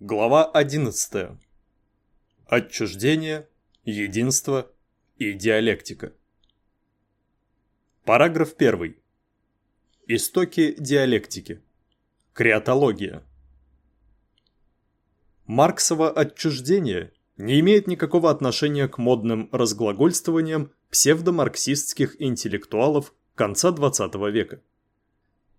Глава 11. Отчуждение, единство и диалектика. Параграф 1. Истоки диалектики. Креатология. Марксово отчуждение не имеет никакого отношения к модным разглагольствованиям псевдомарксистских интеллектуалов конца XX века.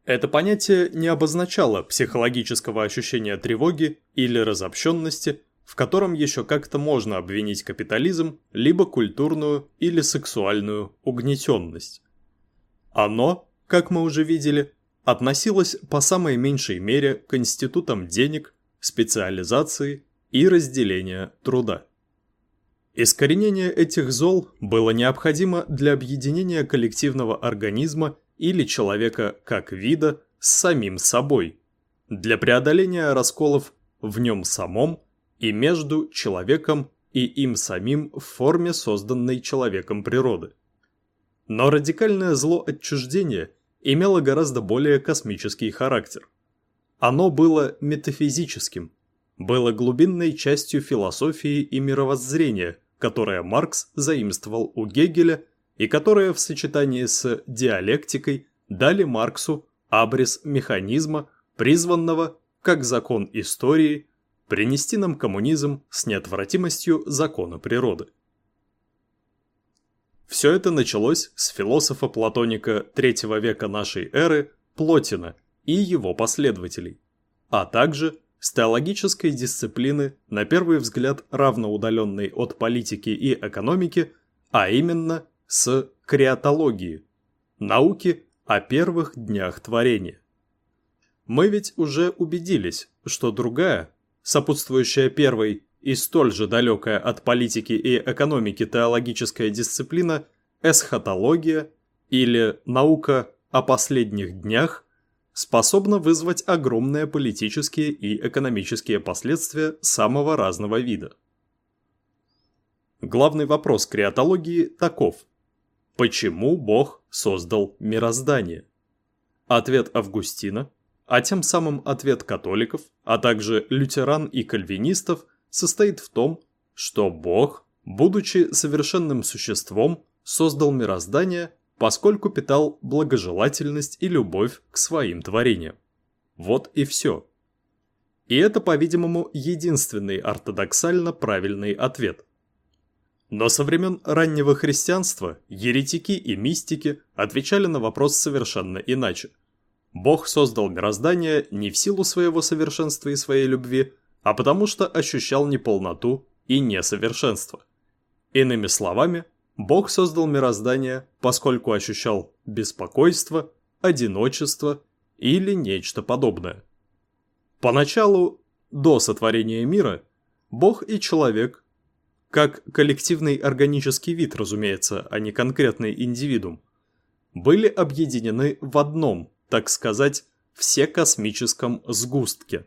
Это понятие не обозначало психологического ощущения тревоги или разобщенности, в котором еще как-то можно обвинить капитализм, либо культурную или сексуальную угнетенность. Оно, как мы уже видели, относилось по самой меньшей мере к институтам денег, специализации и разделения труда. Искоренение этих зол было необходимо для объединения коллективного организма или человека как вида с самим собой, для преодоления расколов в нем самом и между человеком и им самим в форме созданной человеком природы. Но радикальное зло отчуждения имело гораздо более космический характер. Оно было метафизическим, было глубинной частью философии и мировоззрения, которое Маркс заимствовал у Гегеля и которые в сочетании с диалектикой дали Марксу абрис механизма, призванного, как закон истории, принести нам коммунизм с неотвратимостью закона природы. Все это началось с философа-платоника третьего века нашей эры Плотина и его последователей, а также с теологической дисциплины, на первый взгляд равноудаленной от политики и экономики, а именно с креатологии, науки о первых днях творения. Мы ведь уже убедились, что другая, сопутствующая первой и столь же далекая от политики и экономики теологическая дисциплина – эсхатология или наука о последних днях – способна вызвать огромные политические и экономические последствия самого разного вида. Главный вопрос креатологии таков – Почему Бог создал мироздание? Ответ Августина, а тем самым ответ католиков, а также лютеран и кальвинистов состоит в том, что Бог, будучи совершенным существом, создал мироздание, поскольку питал благожелательность и любовь к своим творениям. Вот и все. И это, по-видимому, единственный ортодоксально правильный ответ. Но со времен раннего христианства еретики и мистики отвечали на вопрос совершенно иначе. Бог создал мироздание не в силу своего совершенства и своей любви, а потому что ощущал неполноту и несовершенство. Иными словами, Бог создал мироздание, поскольку ощущал беспокойство, одиночество или нечто подобное. Поначалу, до сотворения мира, Бог и человек как коллективный органический вид, разумеется, а не конкретный индивидуум, были объединены в одном, так сказать, всекосмическом сгустке.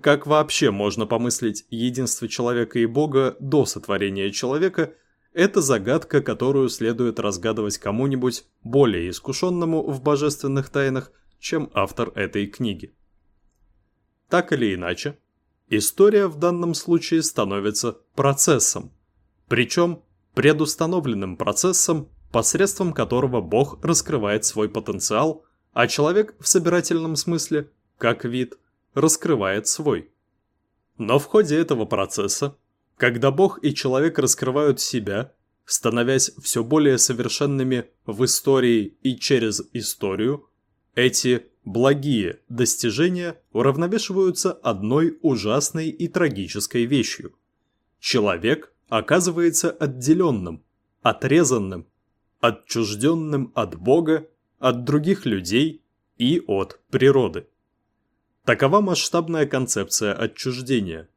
Как вообще можно помыслить единство человека и Бога до сотворения человека, это загадка, которую следует разгадывать кому-нибудь более искушенному в божественных тайнах, чем автор этой книги. Так или иначе, История в данном случае становится процессом, причем предустановленным процессом, посредством которого Бог раскрывает свой потенциал, а человек в собирательном смысле, как вид, раскрывает свой. Но в ходе этого процесса, когда Бог и человек раскрывают себя, становясь все более совершенными в истории и через историю, эти благие достижения уравновешиваются одной ужасной и трагической вещью. Человек оказывается отделенным, отрезанным, отчужденным от Бога, от других людей и от природы. Такова масштабная концепция отчуждения.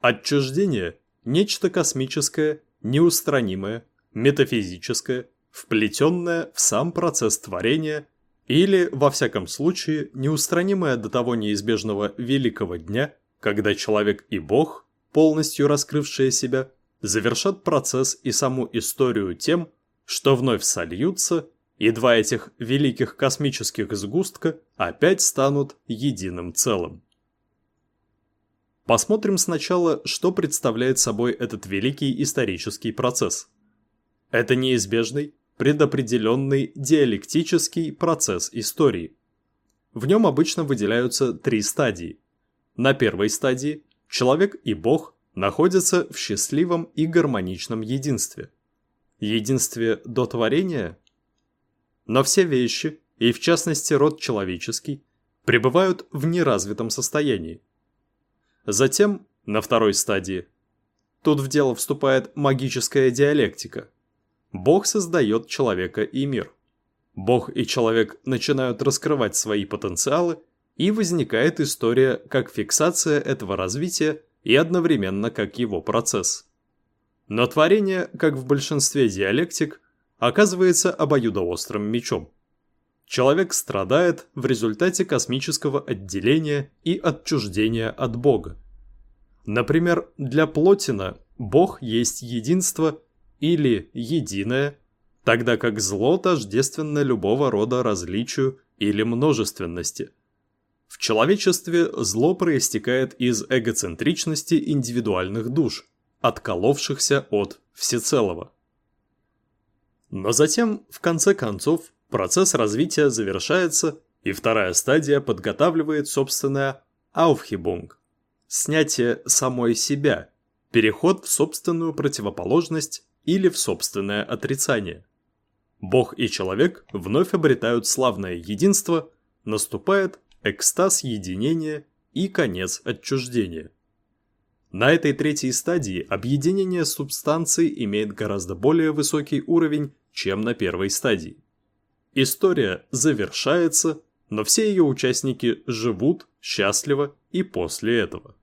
Отчуждение – нечто космическое, неустранимое, метафизическое, вплетенное в сам процесс творения – или, во всяком случае, неустранимая до того неизбежного великого дня, когда человек и Бог, полностью раскрывшие себя, завершат процесс и саму историю тем, что вновь сольются, и два этих великих космических сгустка опять станут единым целым. Посмотрим сначала, что представляет собой этот великий исторический процесс. Это неизбежный, предопределенный диалектический процесс истории. В нем обычно выделяются три стадии. На первой стадии человек и Бог находятся в счастливом и гармоничном единстве. Единстве до творения? Но все вещи, и в частности род человеческий, пребывают в неразвитом состоянии. Затем, на второй стадии, тут в дело вступает магическая диалектика. Бог создает человека и мир. Бог и человек начинают раскрывать свои потенциалы, и возникает история как фиксация этого развития и одновременно как его процесс. Но творение, как в большинстве диалектик, оказывается обоюдоострым мечом. Человек страдает в результате космического отделения и отчуждения от Бога. Например, для Плотина Бог есть единство или единое, тогда как зло тождественно любого рода различию или множественности. В человечестве зло проистекает из эгоцентричности индивидуальных душ, отколовшихся от всецелого. Но затем, в конце концов, Процесс развития завершается, и вторая стадия подготавливает собственное «Aufhebung» – снятие самой себя, переход в собственную противоположность или в собственное отрицание. Бог и человек вновь обретают славное единство, наступает экстаз единения и конец отчуждения. На этой третьей стадии объединение субстанций имеет гораздо более высокий уровень, чем на первой стадии. История завершается, но все ее участники живут счастливо и после этого.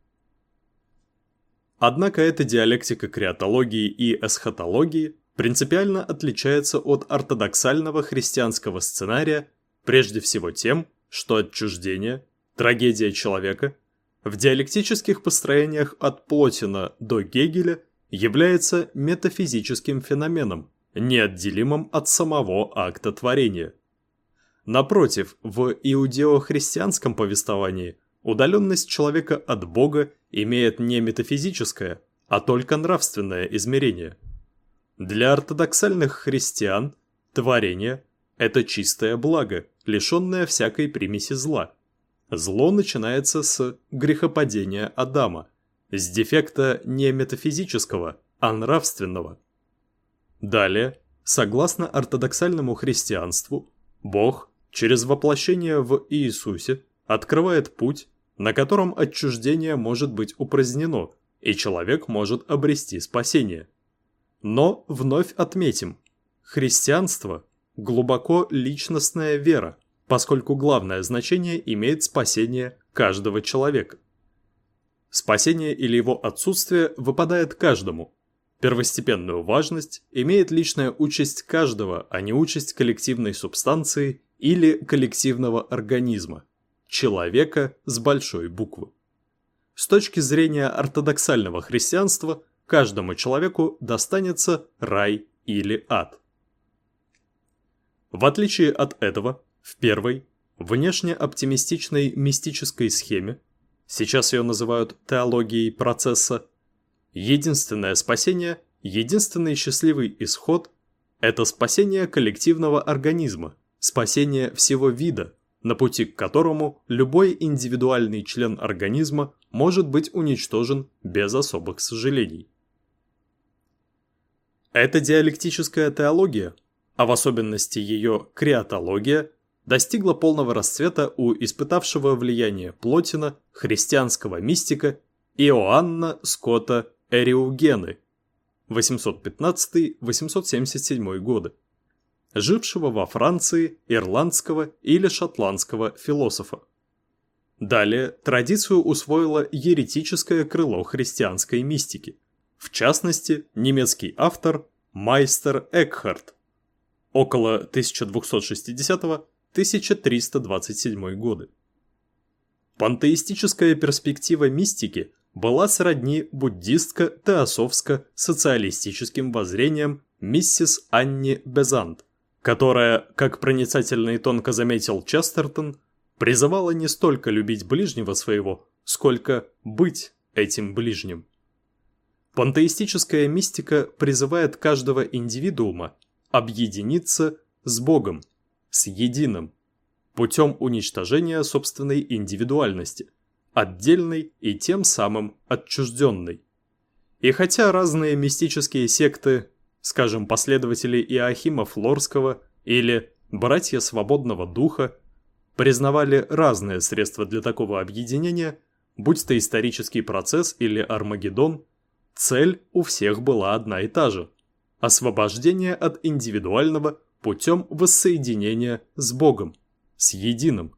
Однако эта диалектика креатологии и эсхатологии принципиально отличается от ортодоксального христианского сценария прежде всего тем, что отчуждение, трагедия человека, в диалектических построениях от Плотина до Гегеля является метафизическим феноменом, неотделимым от самого акта творения. Напротив, в иудео-христианском повествовании удаленность человека от Бога имеет не метафизическое, а только нравственное измерение. Для ортодоксальных христиан творение – это чистое благо, лишенное всякой примеси зла. Зло начинается с грехопадения Адама, с дефекта не метафизического, а нравственного – Далее, согласно ортодоксальному христианству, Бог через воплощение в Иисусе открывает путь, на котором отчуждение может быть упразднено, и человек может обрести спасение. Но вновь отметим, христианство – глубоко личностная вера, поскольку главное значение имеет спасение каждого человека. Спасение или его отсутствие выпадает каждому, Первостепенную важность имеет личная участь каждого, а не участь коллективной субстанции или коллективного организма, человека с большой буквы. С точки зрения ортодоксального христианства, каждому человеку достанется рай или ад. В отличие от этого, в первой, внешне оптимистичной мистической схеме, сейчас ее называют теологией процесса, Единственное спасение, единственный счастливый исход – это спасение коллективного организма, спасение всего вида, на пути к которому любой индивидуальный член организма может быть уничтожен без особых сожалений. Эта диалектическая теология, а в особенности ее креатология, достигла полного расцвета у испытавшего влияние Плотина, христианского мистика Иоанна Скотта Эриугены 815-877 годы, жившего во Франции ирландского или шотландского философа. Далее традицию усвоило еретическое крыло христианской мистики, в частности, немецкий автор Майстер Экхарт около 1260-1327 годы. Пантеистическая перспектива мистики – была сродни буддистско-теософско-социалистическим воззрениям миссис Анни Безант, которая, как проницательно и тонко заметил Честертон, призывала не столько любить ближнего своего, сколько быть этим ближним. Пантеистическая мистика призывает каждого индивидуума объединиться с Богом, с единым, путем уничтожения собственной индивидуальности, отдельной и тем самым отчужденной. И хотя разные мистические секты, скажем, последователи Иоахима Флорского или братья свободного духа, признавали разные средства для такого объединения, будь то исторический процесс или Армагеддон, цель у всех была одна и та же – освобождение от индивидуального путем воссоединения с Богом, с единым,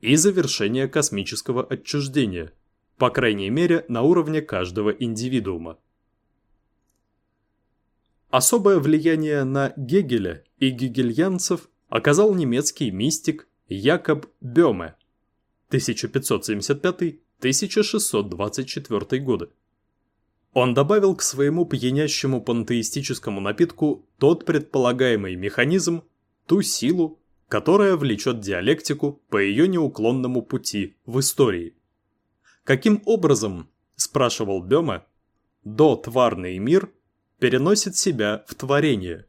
и завершение космического отчуждения, по крайней мере на уровне каждого индивидуума. Особое влияние на Гегеля и гегельянцев оказал немецкий мистик Якоб Бёме 1575-1624 годы. Он добавил к своему пьянящему пантеистическому напитку тот предполагаемый механизм, ту силу, которая влечет диалектику по ее неуклонному пути в истории. Каким образом, спрашивал Бёме, дотварный мир переносит себя в творение?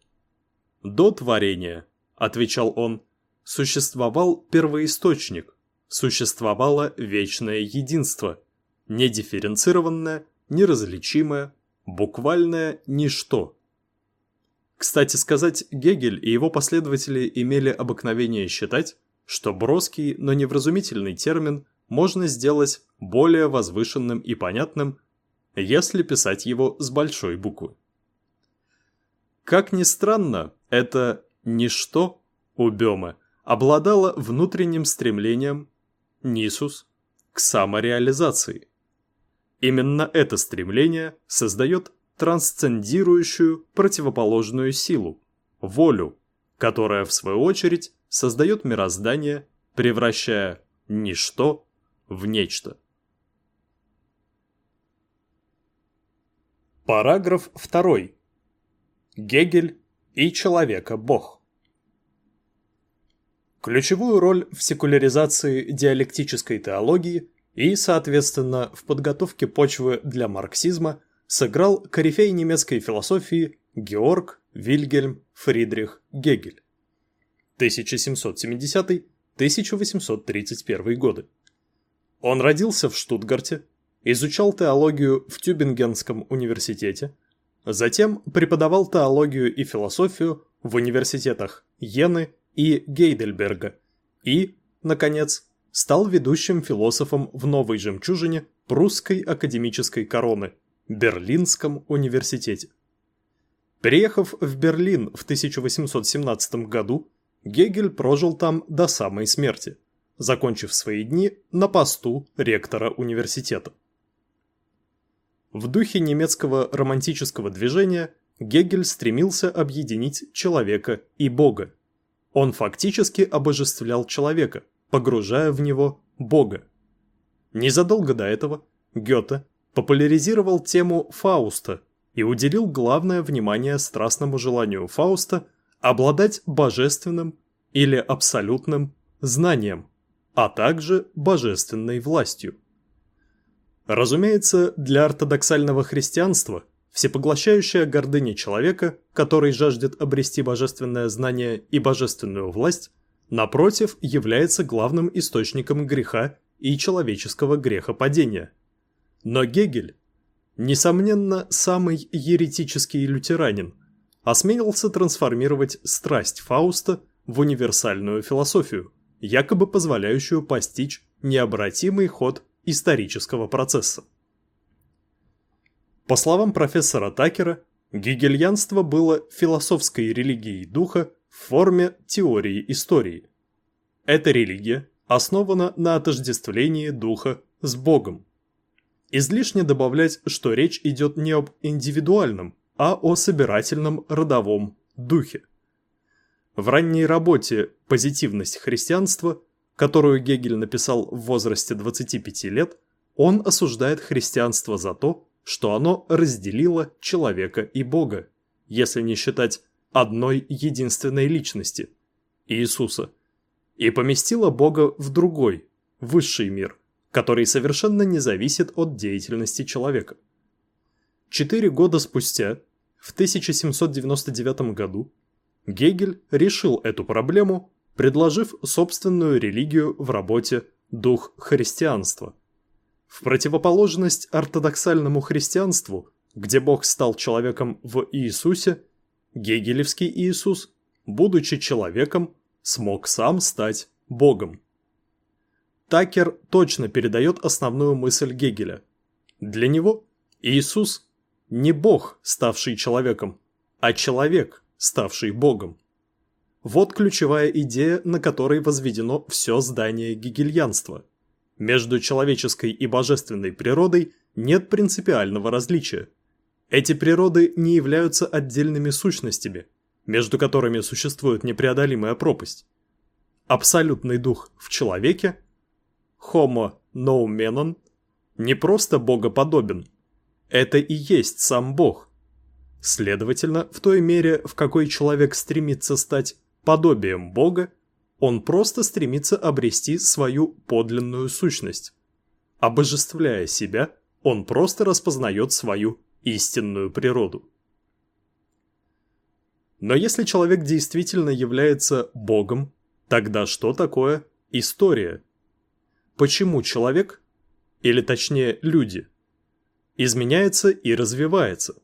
До творения, отвечал он, существовал первоисточник, существовало вечное единство, недифференцированное, неразличимое, буквальное ничто. Кстати сказать, Гегель и его последователи имели обыкновение считать, что броский, но невразумительный термин можно сделать более возвышенным и понятным, если писать его с большой буквы. Как ни странно, это «ничто» у Бёма – обладала внутренним стремлением Нисус к самореализации. Именно это стремление создает трансцендирующую противоположную силу – волю, которая в свою очередь создает мироздание, превращая ничто в нечто. Параграф 2. Гегель и человека-бог. Ключевую роль в секуляризации диалектической теологии и, соответственно, в подготовке почвы для марксизма сыграл корифей немецкой философии Георг Вильгельм Фридрих Гегель 1770-1831 годы. Он родился в Штутгарте, изучал теологию в Тюбингенском университете, затем преподавал теологию и философию в университетах Йены и Гейдельберга, и, наконец, стал ведущим философом в новой жемчужине прусской академической короны – Берлинском университете. Приехав в Берлин в 1817 году, Гегель прожил там до самой смерти, закончив свои дни на посту ректора университета. В духе немецкого романтического движения Гегель стремился объединить человека и Бога, он фактически обожествлял человека, погружая в него Бога. Незадолго до этого Гёте популяризировал тему Фауста и уделил главное внимание страстному желанию Фауста обладать божественным или абсолютным знанием, а также божественной властью. Разумеется, для ортодоксального христианства – всепоглощающая гордыня человека, который жаждет обрести божественное знание и божественную власть, напротив, является главным источником греха и человеческого грехопадения. Но Гегель, несомненно, самый еретический лютеранин, осмелился трансформировать страсть Фауста в универсальную философию, якобы позволяющую постичь необратимый ход исторического процесса. По словам профессора Такера, гегельянство было философской религией духа в форме теории истории. Эта религия основана на отождествлении духа с Богом. Излишне добавлять, что речь идет не об индивидуальном, а о собирательном родовом духе. В ранней работе «Позитивность христианства», которую Гегель написал в возрасте 25 лет, он осуждает христианство за то, что оно разделило человека и Бога, если не считать одной единственной личности – Иисуса, и поместило Бога в другой, высший мир, который совершенно не зависит от деятельности человека. Четыре года спустя, в 1799 году, Гегель решил эту проблему, предложив собственную религию в работе «Дух христианства». В противоположность ортодоксальному христианству, где Бог стал человеком в Иисусе, гегелевский Иисус, будучи человеком, смог сам стать Богом. Такер точно передает основную мысль Гегеля. Для него Иисус не Бог, ставший человеком, а человек, ставший Богом. Вот ключевая идея, на которой возведено все здание гегельянства. Между человеческой и божественной природой нет принципиального различия. Эти природы не являются отдельными сущностями, между которыми существует непреодолимая пропасть. Абсолютный дух в человеке, homo noumenon, не просто богоподобен, это и есть сам бог. Следовательно, в той мере, в какой человек стремится стать подобием бога, он просто стремится обрести свою подлинную сущность. Обожествляя себя, он просто распознает свою истинную природу. Но если человек действительно является Богом, тогда что такое история? Почему человек, или точнее люди, изменяется и развивается?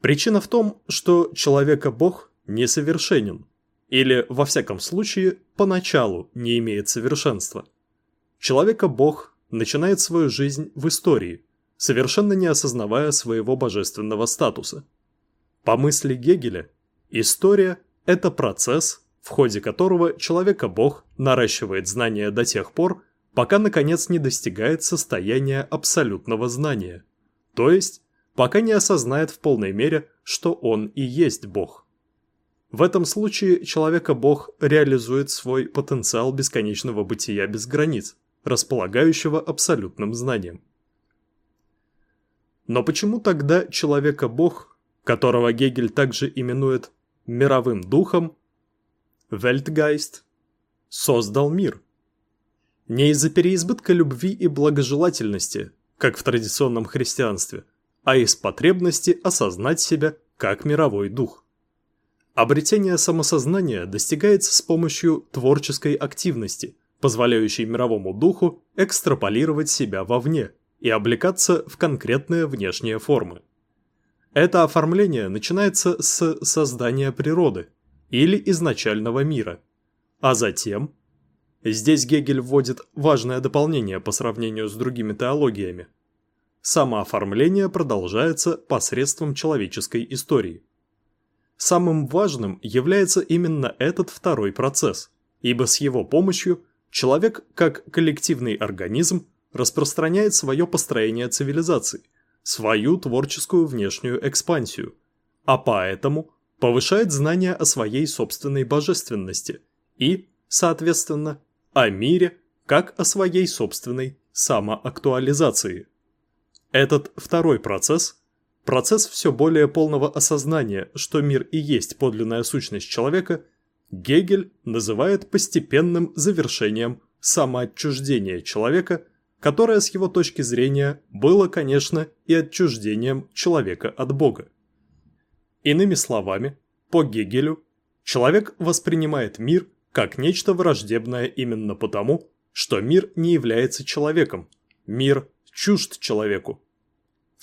Причина в том, что человека-бог несовершенен, или, во всяком случае, поначалу не имеет совершенства. Человека-бог начинает свою жизнь в истории, совершенно не осознавая своего божественного статуса. По мысли Гегеля, история – это процесс, в ходе которого человека-бог наращивает знания до тех пор, пока наконец не достигает состояния абсолютного знания, то есть пока не осознает в полной мере, что он и есть бог. В этом случае человека-бог реализует свой потенциал бесконечного бытия без границ, располагающего абсолютным знанием. Но почему тогда человека-бог которого Гегель также именует мировым духом, Weltgeist, создал мир. Не из-за переизбытка любви и благожелательности, как в традиционном христианстве, а из потребности осознать себя как мировой дух. Обретение самосознания достигается с помощью творческой активности, позволяющей мировому духу экстраполировать себя вовне и облекаться в конкретные внешние формы. Это оформление начинается с создания природы или изначального мира, а затем Здесь Гегель вводит важное дополнение по сравнению с другими теологиями. Самооформление продолжается посредством человеческой истории. Самым важным является именно этот второй процесс, ибо с его помощью человек, как коллективный организм, распространяет свое построение цивилизации – свою творческую внешнюю экспансию, а поэтому повышает знания о своей собственной божественности и, соответственно, о мире как о своей собственной самоактуализации. Этот второй процесс – процесс все более полного осознания, что мир и есть подлинная сущность человека – Гегель называет постепенным завершением самоотчуждения человека – которое с его точки зрения было, конечно, и отчуждением человека от Бога. Иными словами, по Гегелю, человек воспринимает мир как нечто враждебное именно потому, что мир не является человеком, мир чужд человеку.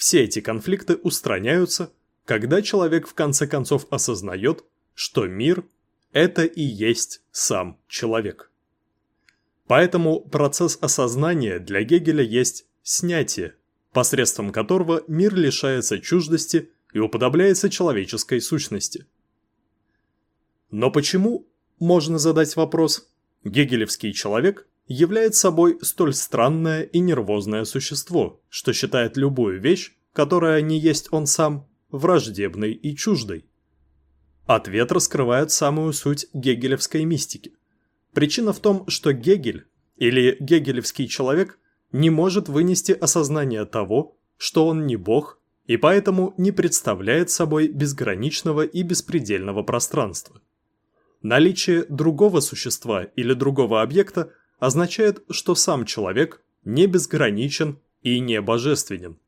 Все эти конфликты устраняются, когда человек в конце концов осознает, что мир – это и есть сам человек. Поэтому процесс осознания для Гегеля есть снятие, посредством которого мир лишается чуждости и уподобляется человеческой сущности. Но почему, можно задать вопрос, гегелевский человек является собой столь странное и нервозное существо, что считает любую вещь, которая не есть он сам, враждебной и чуждой? Ответ раскрывает самую суть гегелевской мистики – Причина в том, что Гегель, или гегелевский человек, не может вынести осознание того, что он не бог, и поэтому не представляет собой безграничного и беспредельного пространства. Наличие другого существа или другого объекта означает, что сам человек не безграничен и не божественен.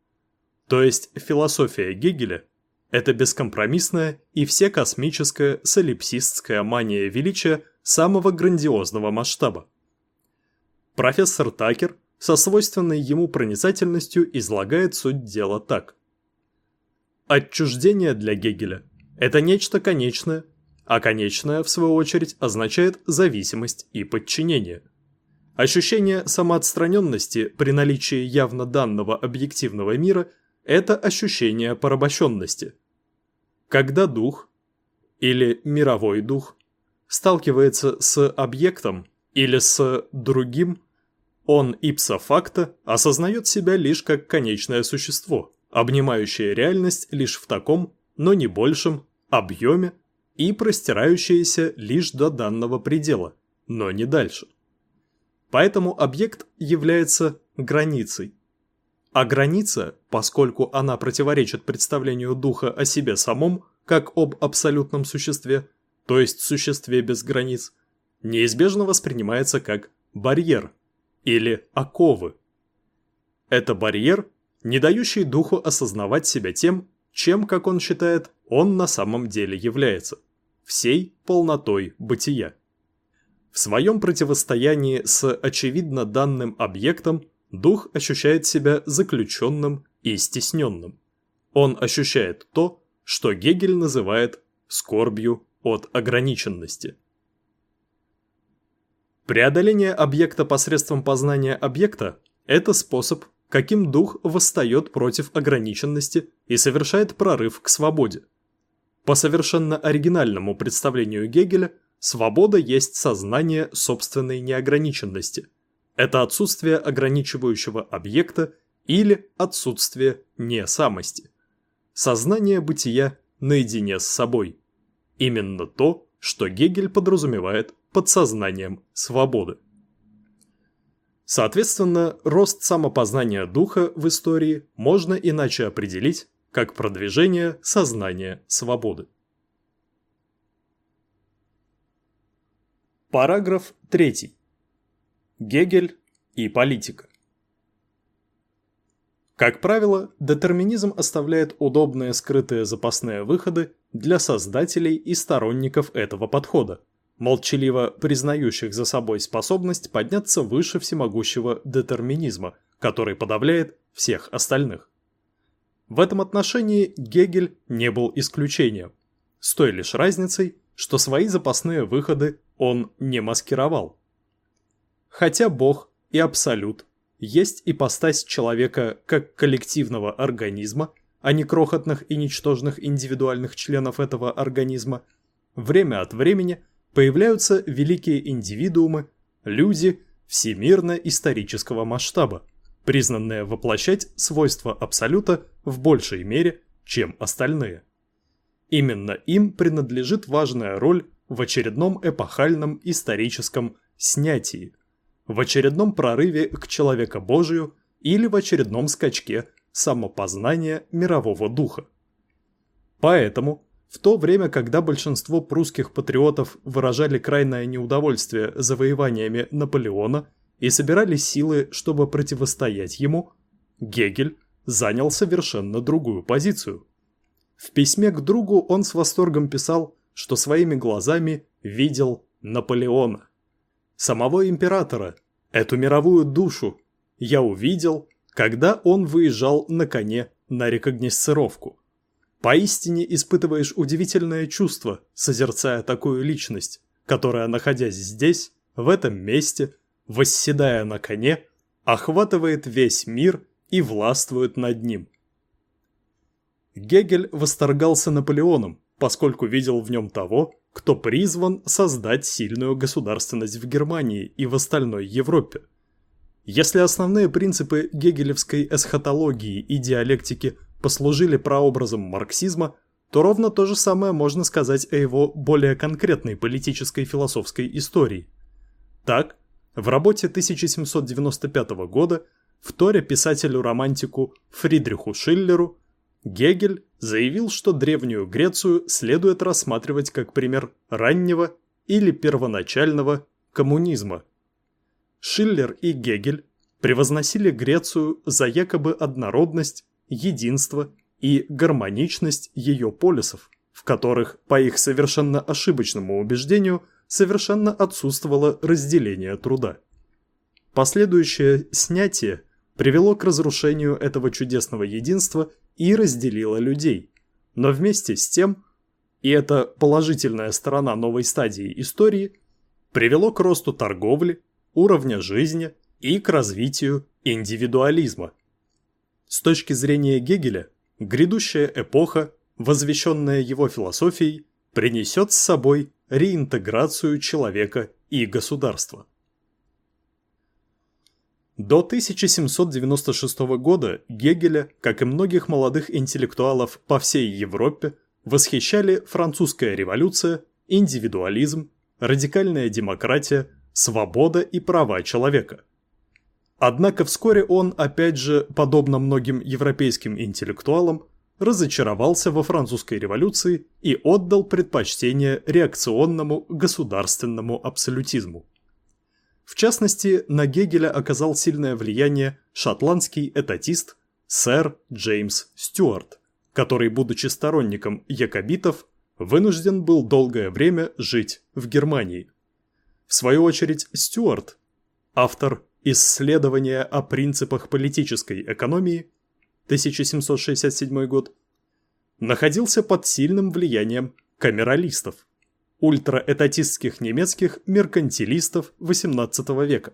То есть философия Гегеля – это бескомпромиссная и всекосмическая солипсистская мания величия самого грандиозного масштаба. Профессор Такер со свойственной ему проницательностью излагает суть дела так. Отчуждение для Гегеля – это нечто конечное, а конечное, в свою очередь, означает зависимость и подчинение. Ощущение самоотстраненности при наличии явно данного объективного мира – это ощущение порабощенности. Когда дух, или мировой дух, сталкивается с объектом или с другим, он ипсо факто осознает себя лишь как конечное существо, обнимающее реальность лишь в таком, но не большем, объеме и простирающееся лишь до данного предела, но не дальше. Поэтому объект является границей. А граница, поскольку она противоречит представлению духа о себе самом, как об абсолютном существе, то есть существе без границ, неизбежно воспринимается как барьер или оковы. Это барьер, не дающий духу осознавать себя тем, чем, как он считает, он на самом деле является – всей полнотой бытия. В своем противостоянии с очевидно данным объектом дух ощущает себя заключенным и стесненным. Он ощущает то, что Гегель называет скорбью от ограниченности. Преодоление объекта посредством познания объекта – это способ, каким дух восстает против ограниченности и совершает прорыв к свободе. По совершенно оригинальному представлению Гегеля, свобода есть сознание собственной неограниченности. Это отсутствие ограничивающего объекта или отсутствие несамости. Сознание бытия наедине с собой. Именно то, что Гегель подразумевает под сознанием свободы. Соответственно, рост самопознания духа в истории можно иначе определить как продвижение сознания свободы. Параграф 3. Гегель и политика. Как правило, детерминизм оставляет удобные скрытые запасные выходы для создателей и сторонников этого подхода, молчаливо признающих за собой способность подняться выше всемогущего детерминизма, который подавляет всех остальных. В этом отношении Гегель не был исключением, с той лишь разницей, что свои запасные выходы он не маскировал. Хотя Бог и Абсолют есть ипостась человека как коллективного организма, а не крохотных и ничтожных индивидуальных членов этого организма, время от времени появляются великие индивидуумы, люди всемирно-исторического масштаба, признанные воплощать свойства Абсолюта в большей мере, чем остальные. Именно им принадлежит важная роль в очередном эпохальном историческом снятии, в очередном прорыве к человекобожию или в очередном скачке самопознания мирового духа. Поэтому, в то время, когда большинство прусских патриотов выражали крайнее неудовольствие завоеваниями Наполеона и собирали силы, чтобы противостоять ему, Гегель занял совершенно другую позицию. В письме к другу он с восторгом писал, что своими глазами видел Наполеона. Самого императора, эту мировую душу, я увидел, когда он выезжал на коне на рекогносцировку. Поистине испытываешь удивительное чувство, созерцая такую личность, которая, находясь здесь, в этом месте, восседая на коне, охватывает весь мир и властвует над ним. Гегель восторгался Наполеоном, поскольку видел в нем того, кто призван создать сильную государственность в Германии и в остальной Европе. Если основные принципы гегелевской эсхатологии и диалектики послужили прообразом марксизма, то ровно то же самое можно сказать о его более конкретной политической философской истории. Так, в работе 1795 года, в Торе писателю-романтику Фридриху Шиллеру, Гегель заявил, что Древнюю Грецию следует рассматривать как пример раннего или первоначального коммунизма. Шиллер и Гегель превозносили Грецию за якобы однородность, единство и гармоничность ее полисов, в которых, по их совершенно ошибочному убеждению, совершенно отсутствовало разделение труда. Последующее снятие привело к разрушению этого чудесного единства и разделило людей. Но вместе с тем, и это положительная сторона новой стадии истории, привело к росту торговли, уровня жизни и к развитию индивидуализма. С точки зрения Гегеля, грядущая эпоха, возвещенная его философией, принесет с собой реинтеграцию человека и государства. До 1796 года Гегеля, как и многих молодых интеллектуалов по всей Европе, восхищали французская революция, индивидуализм, радикальная демократия, свобода и права человека. Однако вскоре он, опять же, подобно многим европейским интеллектуалам, разочаровался во французской революции и отдал предпочтение реакционному государственному абсолютизму. В частности, на Гегеля оказал сильное влияние шотландский этатист сэр Джеймс Стюарт, который, будучи сторонником якобитов, вынужден был долгое время жить в Германии. В свою очередь, Стюарт, автор исследования о принципах политической экономии 1767 год, находился под сильным влиянием камералистов ультраэтатистских немецких меркантилистов XVIII века.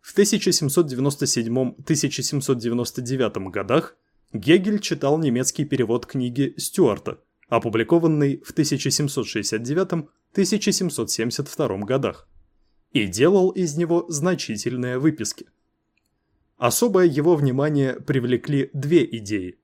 В 1797-1799 годах Гегель читал немецкий перевод книги Стюарта, опубликованный в 1769-1772 годах, и делал из него значительные выписки. Особое его внимание привлекли две идеи.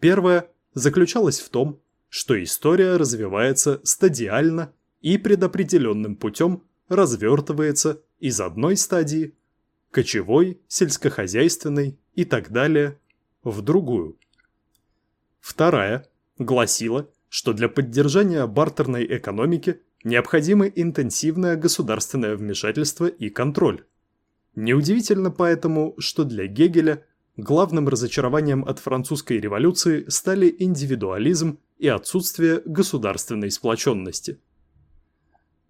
Первая заключалась в том, что история развивается стадиально и предопределенным путем развертывается из одной стадии – кочевой, сельскохозяйственной и так далее – в другую. Вторая гласила, что для поддержания бартерной экономики необходимы интенсивное государственное вмешательство и контроль. Неудивительно поэтому, что для Гегеля главным разочарованием от французской революции стали индивидуализм и отсутствие государственной сплоченности.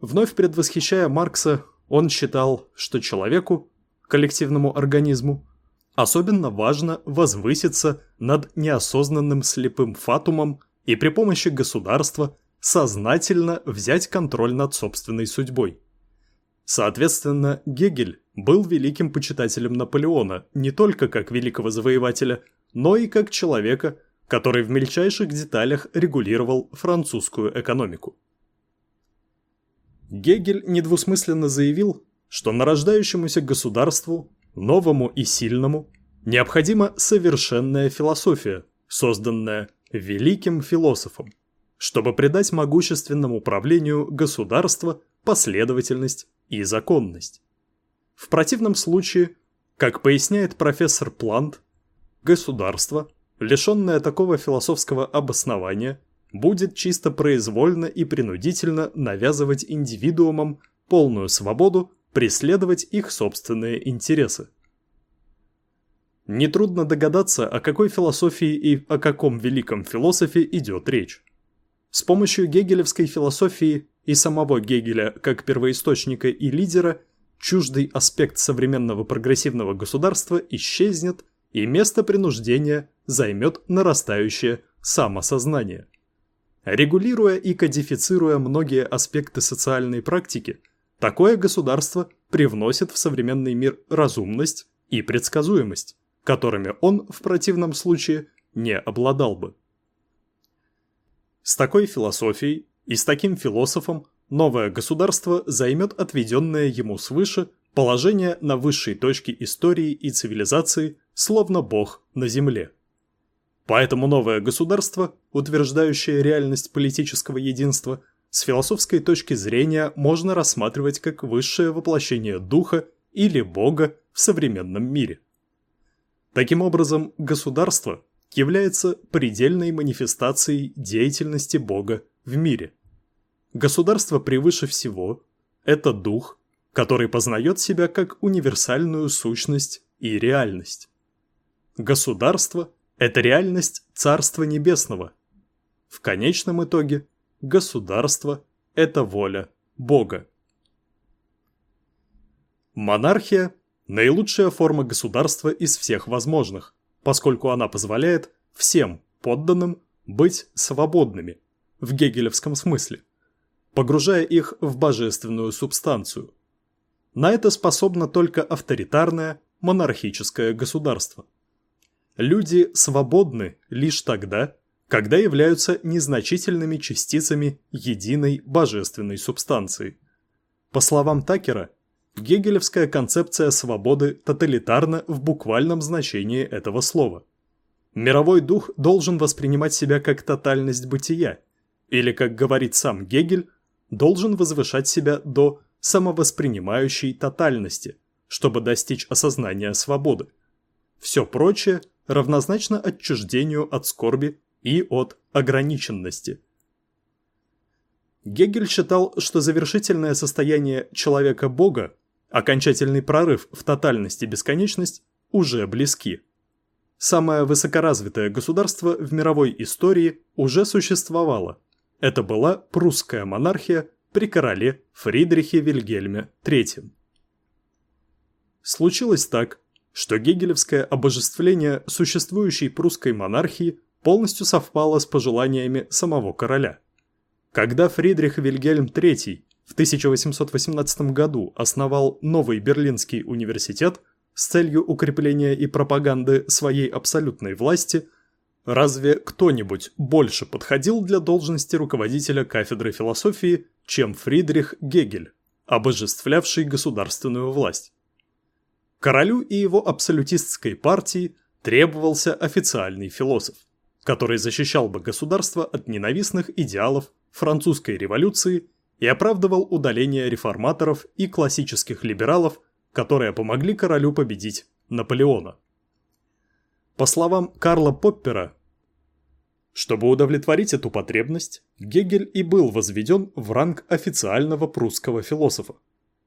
Вновь предвосхищая Маркса, он считал, что человеку, коллективному организму, особенно важно возвыситься над неосознанным слепым фатумом и при помощи государства сознательно взять контроль над собственной судьбой. Соответственно, Гегель был великим почитателем Наполеона не только как великого завоевателя, но и как человека, который в мельчайших деталях регулировал французскую экономику. Гегель недвусмысленно заявил, что нарождающемуся государству, новому и сильному, необходима совершенная философия, созданная великим философом, чтобы придать могущественному правлению государства последовательность и законность. В противном случае, как поясняет профессор Плант, государство – лишенное такого философского обоснования, будет чисто произвольно и принудительно навязывать индивидуумам полную свободу преследовать их собственные интересы. Нетрудно догадаться, о какой философии и о каком великом философе идет речь. С помощью гегелевской философии и самого Гегеля как первоисточника и лидера чуждый аспект современного прогрессивного государства исчезнет и место принуждения займет нарастающее самосознание. Регулируя и кодифицируя многие аспекты социальной практики, такое государство привносит в современный мир разумность и предсказуемость, которыми он в противном случае не обладал бы. С такой философией и с таким философом новое государство займет отведенное ему свыше положение на высшей точке истории и цивилизации словно бог на земле. Поэтому новое государство, утверждающее реальность политического единства, с философской точки зрения можно рассматривать как высшее воплощение духа или бога в современном мире. Таким образом, государство является предельной манифестацией деятельности бога в мире. Государство превыше всего – это дух, который познает себя как универсальную сущность и реальность. Государство – это реальность Царства Небесного. В конечном итоге государство – это воля Бога. Монархия – наилучшая форма государства из всех возможных, поскольку она позволяет всем подданным быть свободными, в гегелевском смысле, погружая их в божественную субстанцию. На это способно только авторитарное монархическое государство. Люди свободны лишь тогда, когда являются незначительными частицами единой божественной субстанции. По словам Такера, гегелевская концепция свободы тоталитарна в буквальном значении этого слова. Мировой дух должен воспринимать себя как тотальность бытия, или, как говорит сам Гегель, должен возвышать себя до самовоспринимающей тотальности, чтобы достичь осознания свободы. Все прочее равнозначно отчуждению от скорби и от ограниченности. Гегель считал, что завершительное состояние человека-бога, окончательный прорыв в тотальность и бесконечность, уже близки. Самое высокоразвитое государство в мировой истории уже существовало. Это была прусская монархия при короле Фридрихе Вильгельме III. Случилось так, что гегелевское обожествление существующей прусской монархии полностью совпало с пожеланиями самого короля. Когда Фридрих Вильгельм III в 1818 году основал новый Берлинский университет с целью укрепления и пропаганды своей абсолютной власти, разве кто-нибудь больше подходил для должности руководителя кафедры философии, чем Фридрих Гегель, обожествлявший государственную власть? Королю и его абсолютистской партии требовался официальный философ, который защищал бы государство от ненавистных идеалов французской революции и оправдывал удаление реформаторов и классических либералов, которые помогли королю победить Наполеона. По словам Карла Поппера, чтобы удовлетворить эту потребность, Гегель и был возведен в ранг официального прусского философа.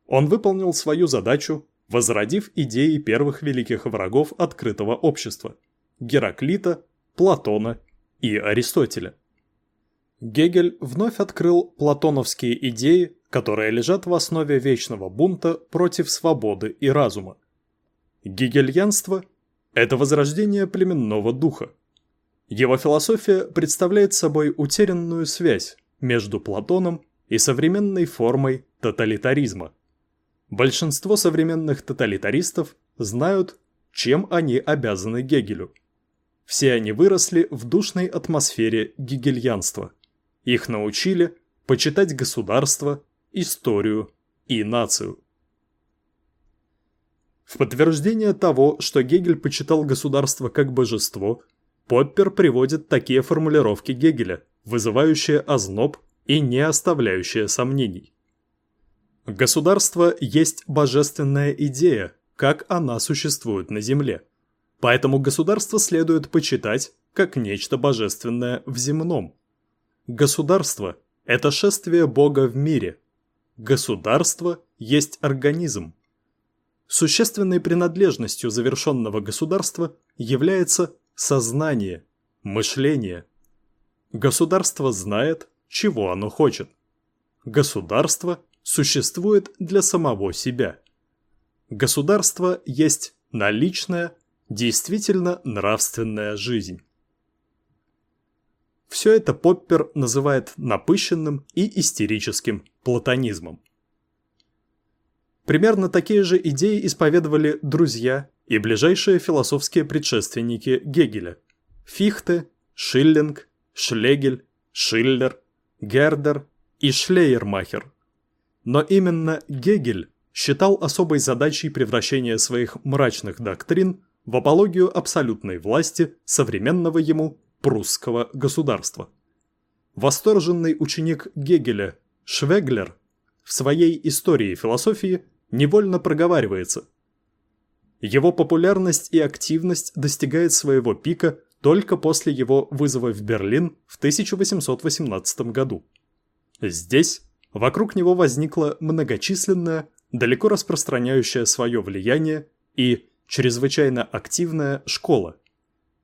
Он выполнил свою задачу, возродив идеи первых великих врагов открытого общества – Гераклита, Платона и Аристотеля. Гегель вновь открыл платоновские идеи, которые лежат в основе вечного бунта против свободы и разума. Гегельянство – это возрождение племенного духа. Его философия представляет собой утерянную связь между Платоном и современной формой тоталитаризма. Большинство современных тоталитаристов знают, чем они обязаны Гегелю. Все они выросли в душной атмосфере гегельянства. Их научили почитать государство, историю и нацию. В подтверждение того, что Гегель почитал государство как божество, Поппер приводит такие формулировки Гегеля, вызывающие озноб и не оставляющие сомнений. Государство есть божественная идея, как она существует на Земле. Поэтому государство следует почитать как нечто божественное в земном. Государство – это шествие Бога в мире. Государство есть организм. Существенной принадлежностью завершенного государства является сознание, мышление. Государство знает, чего оно хочет. Государство существует для самого себя. Государство есть наличная, действительно нравственная жизнь. Все это Поппер называет напыщенным и истерическим платонизмом. Примерно такие же идеи исповедовали друзья и ближайшие философские предшественники Гегеля – Фихте, Шиллинг, Шлегель, Шиллер, Гердер и Шлейермахер. Но именно Гегель считал особой задачей превращения своих мрачных доктрин в апологию абсолютной власти современного ему прусского государства. Восторженный ученик Гегеля Швеглер в своей истории философии невольно проговаривается. Его популярность и активность достигает своего пика только после его вызова в Берлин в 1818 году. Здесь вокруг него возникла многочисленная, далеко распространяющая свое влияние, и чрезвычайно активная школа.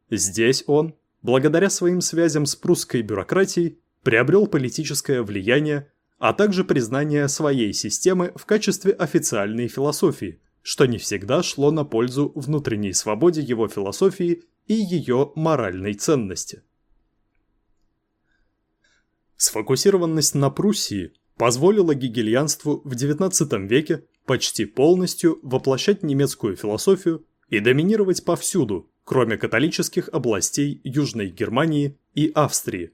Здесь он, благодаря своим связям с прусской бюрократией, приобрел политическое влияние, а также признание своей системы в качестве официальной философии, что не всегда шло на пользу внутренней свободе его философии и ее моральной ценности. Сфокусированность на Пруссии позволила гегельянству в XIX веке почти полностью воплощать немецкую философию и доминировать повсюду, кроме католических областей Южной Германии и Австрии.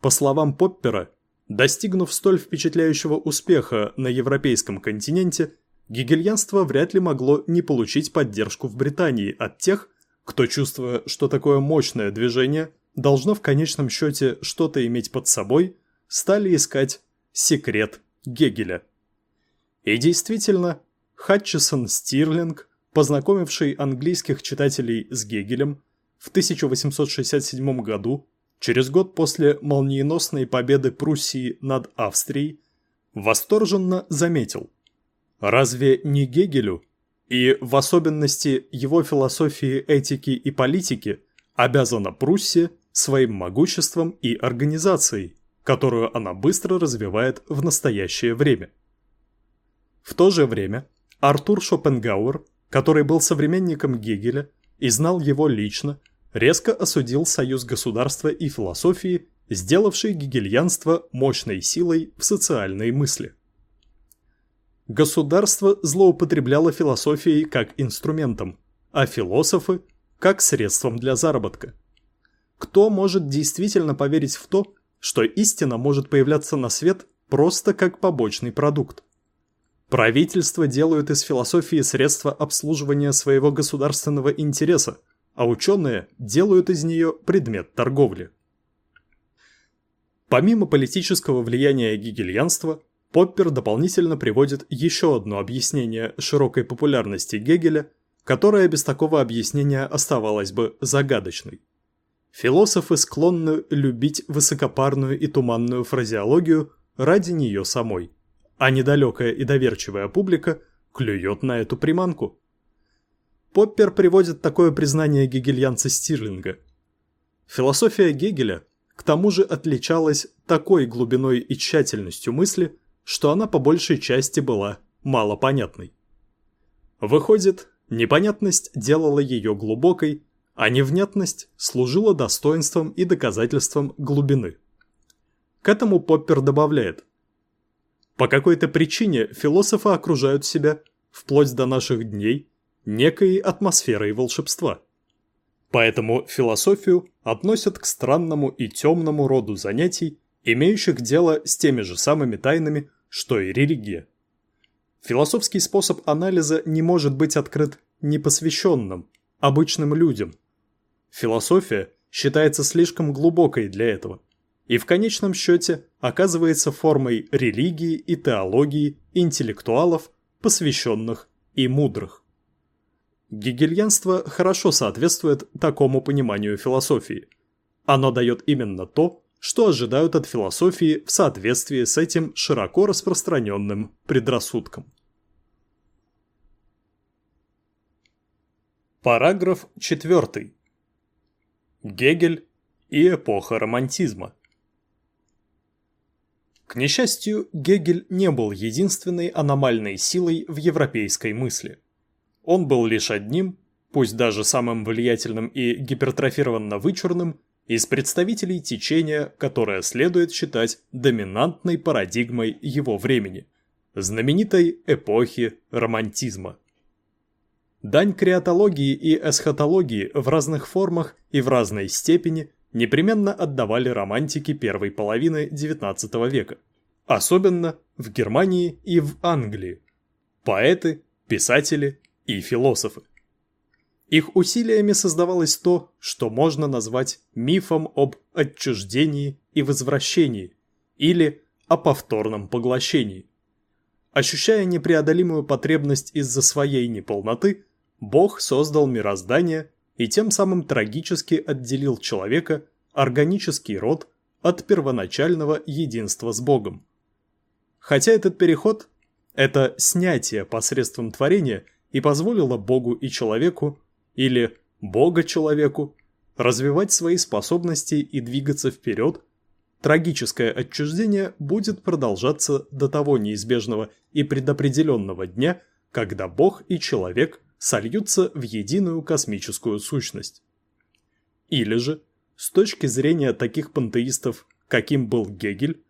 По словам Поппера, достигнув столь впечатляющего успеха на европейском континенте, гегельянство вряд ли могло не получить поддержку в Британии от тех, кто, чувствуя, что такое мощное движение должно в конечном счете что-то иметь под собой, стали искать секрет Гегеля. И действительно, Хатчесон Стирлинг, познакомивший английских читателей с Гегелем, в 1867 году, через год после молниеносной победы Пруссии над Австрией, восторженно заметил. Разве не Гегелю, и в особенности его философии этики и политики, обязана Пруссия своим могуществом и организацией, которую она быстро развивает в настоящее время. В то же время Артур Шопенгауэр, который был современником Гегеля и знал его лично, резко осудил союз государства и философии, сделавший гегельянство мощной силой в социальной мысли. Государство злоупотребляло философией как инструментом, а философы – как средством для заработка. Кто может действительно поверить в то, что истина может появляться на свет просто как побочный продукт? Правительства делают из философии средства обслуживания своего государственного интереса, а ученые делают из нее предмет торговли. Помимо политического влияния гегельянства, Поппер дополнительно приводит еще одно объяснение широкой популярности Гегеля, которое без такого объяснения оставалось бы загадочной. Философы склонны любить высокопарную и туманную фразеологию ради нее самой, а недалекая и доверчивая публика клюет на эту приманку. Поппер приводит такое признание гегельянца Стирлинга. Философия Гегеля к тому же отличалась такой глубиной и тщательностью мысли, что она по большей части была малопонятной. Выходит, непонятность делала ее глубокой, а невнятность служила достоинством и доказательством глубины. К этому Поппер добавляет. По какой-то причине философы окружают себя, вплоть до наших дней, некой атмосферой волшебства. Поэтому философию относят к странному и темному роду занятий, имеющих дело с теми же самыми тайнами, что и религия. Философский способ анализа не может быть открыт непосвященным, обычным людям – Философия считается слишком глубокой для этого и в конечном счете оказывается формой религии и теологии интеллектуалов, посвященных и мудрых. Гегельянство хорошо соответствует такому пониманию философии. Оно дает именно то, что ожидают от философии в соответствии с этим широко распространенным предрассудком. Параграф 4. Гегель и эпоха романтизма. К несчастью, Гегель не был единственной аномальной силой в европейской мысли. Он был лишь одним, пусть даже самым влиятельным и гипертрофированно вычурным, из представителей течения, которое следует считать доминантной парадигмой его времени, знаменитой эпохи романтизма. Дань креатологии и эсхатологии в разных формах и в разной степени непременно отдавали романтики первой половины XIX века, особенно в Германии и в Англии. Поэты, писатели и философы. Их усилиями создавалось то, что можно назвать мифом об отчуждении и возвращении, или о повторном поглощении. Ощущая непреодолимую потребность из-за своей неполноты, Бог создал мироздание и тем самым трагически отделил человека, органический род, от первоначального единства с Богом. Хотя этот переход, Это снятие посредством творения и позволило Богу и человеку, или Бога человеку, развивать свои способности и двигаться вперед, трагическое отчуждение будет продолжаться до того неизбежного и предопределенного дня, когда Бог и человек сольются в единую космическую сущность. Или же, с точки зрения таких пантеистов, каким был Гегель,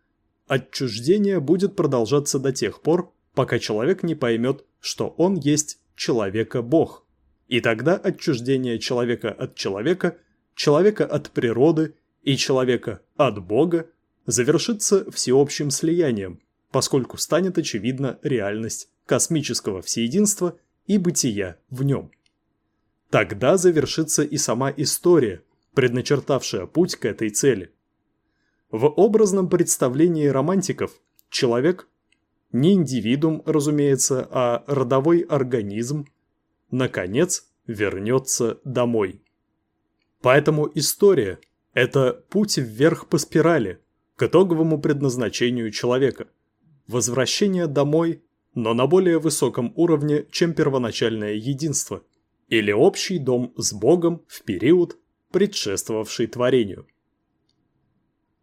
отчуждение будет продолжаться до тех пор, пока человек не поймет, что он есть человека-бог. И тогда отчуждение человека от человека, человека от природы и человека от Бога завершится всеобщим слиянием, поскольку станет очевидна реальность космического всеединства и бытия в нем. Тогда завершится и сама история, предначертавшая путь к этой цели. В образном представлении романтиков человек, не индивидуум, разумеется, а родовой организм, наконец вернется домой. Поэтому история – это путь вверх по спирали, к итоговому предназначению человека. Возвращение домой, но на более высоком уровне, чем первоначальное единство, или общий дом с Богом в период, предшествовавший творению.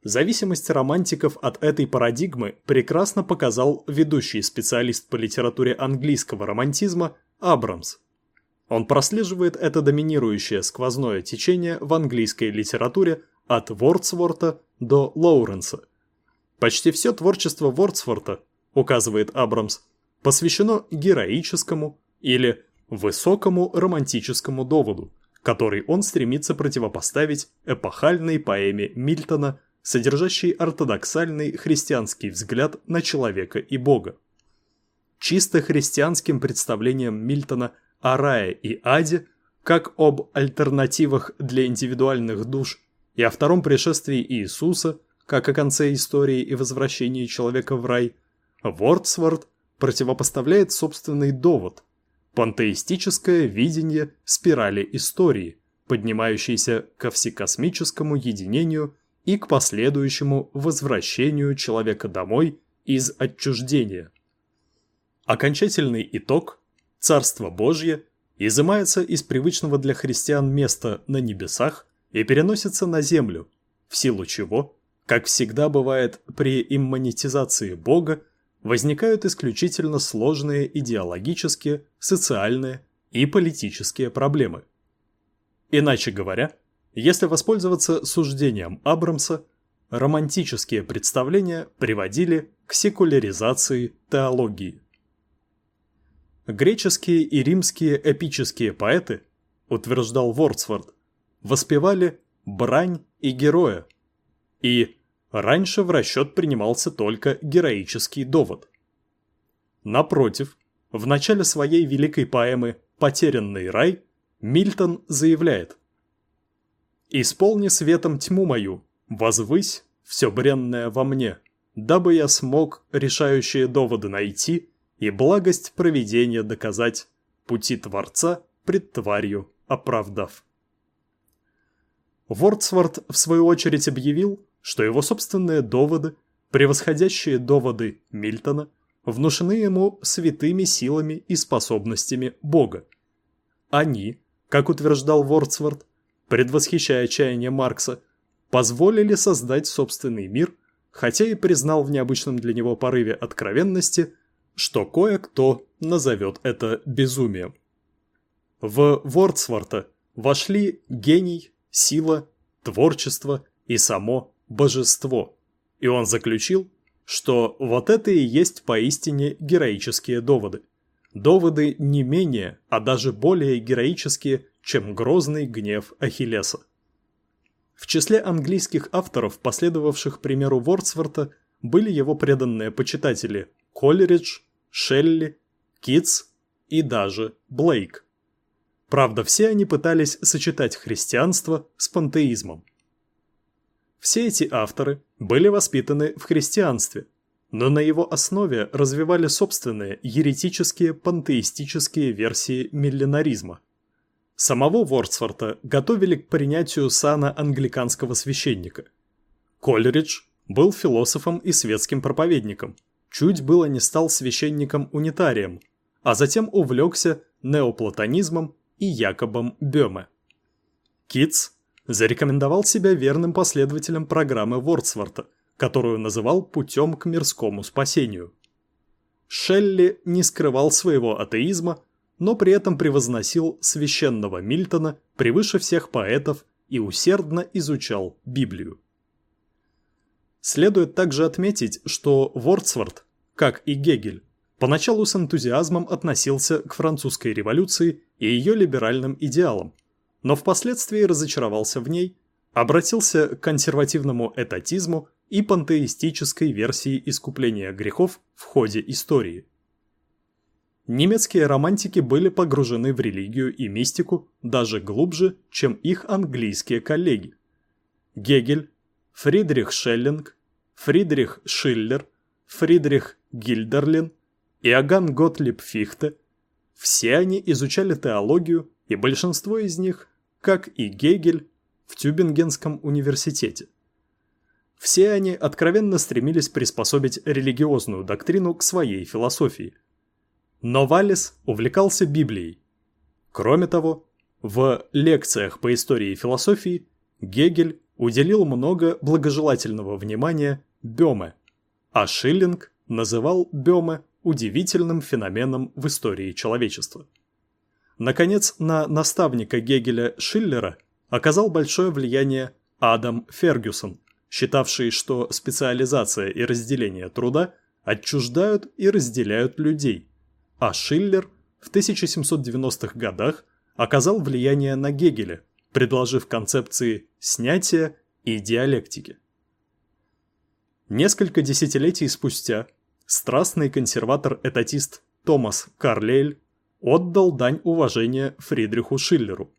Зависимость романтиков от этой парадигмы прекрасно показал ведущий специалист по литературе английского романтизма Абрамс. Он прослеживает это доминирующее сквозное течение в английской литературе от Вордсворта до Лоуренса. Почти все творчество Вордсворта, указывает Абрамс, посвящено героическому или высокому романтическому доводу, который он стремится противопоставить эпохальной поэме Мильтона содержащий ортодоксальный христианский взгляд на человека и Бога. Чисто христианским представлением Мильтона о рае и аде, как об альтернативах для индивидуальных душ, и о втором пришествии Иисуса, как о конце истории и возвращении человека в рай, Вордсворт противопоставляет собственный довод – пантеистическое видение спирали истории, поднимающейся ко всекосмическому единению и к последующему возвращению человека домой из отчуждения. Окончательный итог – Царство Божье изымается из привычного для христиан места на небесах и переносится на землю, в силу чего, как всегда бывает при имманитизации Бога, возникают исключительно сложные идеологические, социальные и политические проблемы. Иначе говоря, если воспользоваться суждением Абрамса, романтические представления приводили к секуляризации теологии. Греческие и римские эпические поэты, утверждал Вордсворт, воспевали брань и героя, и раньше в расчет принимался только героический довод. Напротив, в начале своей великой поэмы «Потерянный рай» Мильтон заявляет – Исполни светом тьму мою, возвысь все бренное во мне, дабы я смог решающие доводы найти и благость проведения доказать, пути Творца пред тварью оправдав. Вордсворт в свою очередь объявил, что его собственные доводы, превосходящие доводы Мильтона, внушены ему святыми силами и способностями Бога. Они, как утверждал Вордсворт, предвосхищая чаяние Маркса, позволили создать собственный мир, хотя и признал в необычном для него порыве откровенности, что кое-кто назовет это безумием. В Вордсворта вошли гений, сила, творчество и само божество, и он заключил, что вот это и есть поистине героические доводы. Доводы не менее, а даже более героические, чем грозный гнев Ахиллеса. В числе английских авторов, последовавших примеру Вордсворта, были его преданные почитатели Колеридж, Шелли, Китс и даже Блейк. Правда, все они пытались сочетать христианство с пантеизмом. Все эти авторы были воспитаны в христианстве, но на его основе развивали собственные еретические пантеистические версии миллинаризма. Самого Вордсворта готовили к принятию сана англиканского священника. Колеридж был философом и светским проповедником, чуть было не стал священником-унитарием, а затем увлекся неоплатонизмом и Якобом Бёме. Китс зарекомендовал себя верным последователем программы Вордсворта, которую называл «путем к мирскому спасению». Шелли не скрывал своего атеизма, но при этом превозносил священного Мильтона превыше всех поэтов и усердно изучал Библию. Следует также отметить, что Вордсворт, как и Гегель, поначалу с энтузиазмом относился к французской революции и ее либеральным идеалам, но впоследствии разочаровался в ней, обратился к консервативному этатизму и пантеистической версии искупления грехов в ходе истории. Немецкие романтики были погружены в религию и мистику даже глубже, чем их английские коллеги. Гегель, Фридрих Шеллинг, Фридрих Шиллер, Фридрих Гильдерлин, Иоганн Готлиб Фихте – все они изучали теологию, и большинство из них, как и Гегель, в Тюбингенском университете. Все они откровенно стремились приспособить религиозную доктрину к своей философии. Но Валлис увлекался Библией. Кроме того, в лекциях по истории и философии Гегель уделил много благожелательного внимания Бёме, а Шиллинг называл Бёме удивительным феноменом в истории человечества. Наконец, на наставника Гегеля Шиллера оказал большое влияние Адам Фергюсон, считавший, что специализация и разделение труда отчуждают и разделяют людей, а Шиллер в 1790-х годах оказал влияние на Гегеля, предложив концепции снятия и диалектики. Несколько десятилетий спустя страстный консерватор-этатист Томас Карлейль отдал дань уважения Фридриху Шиллеру.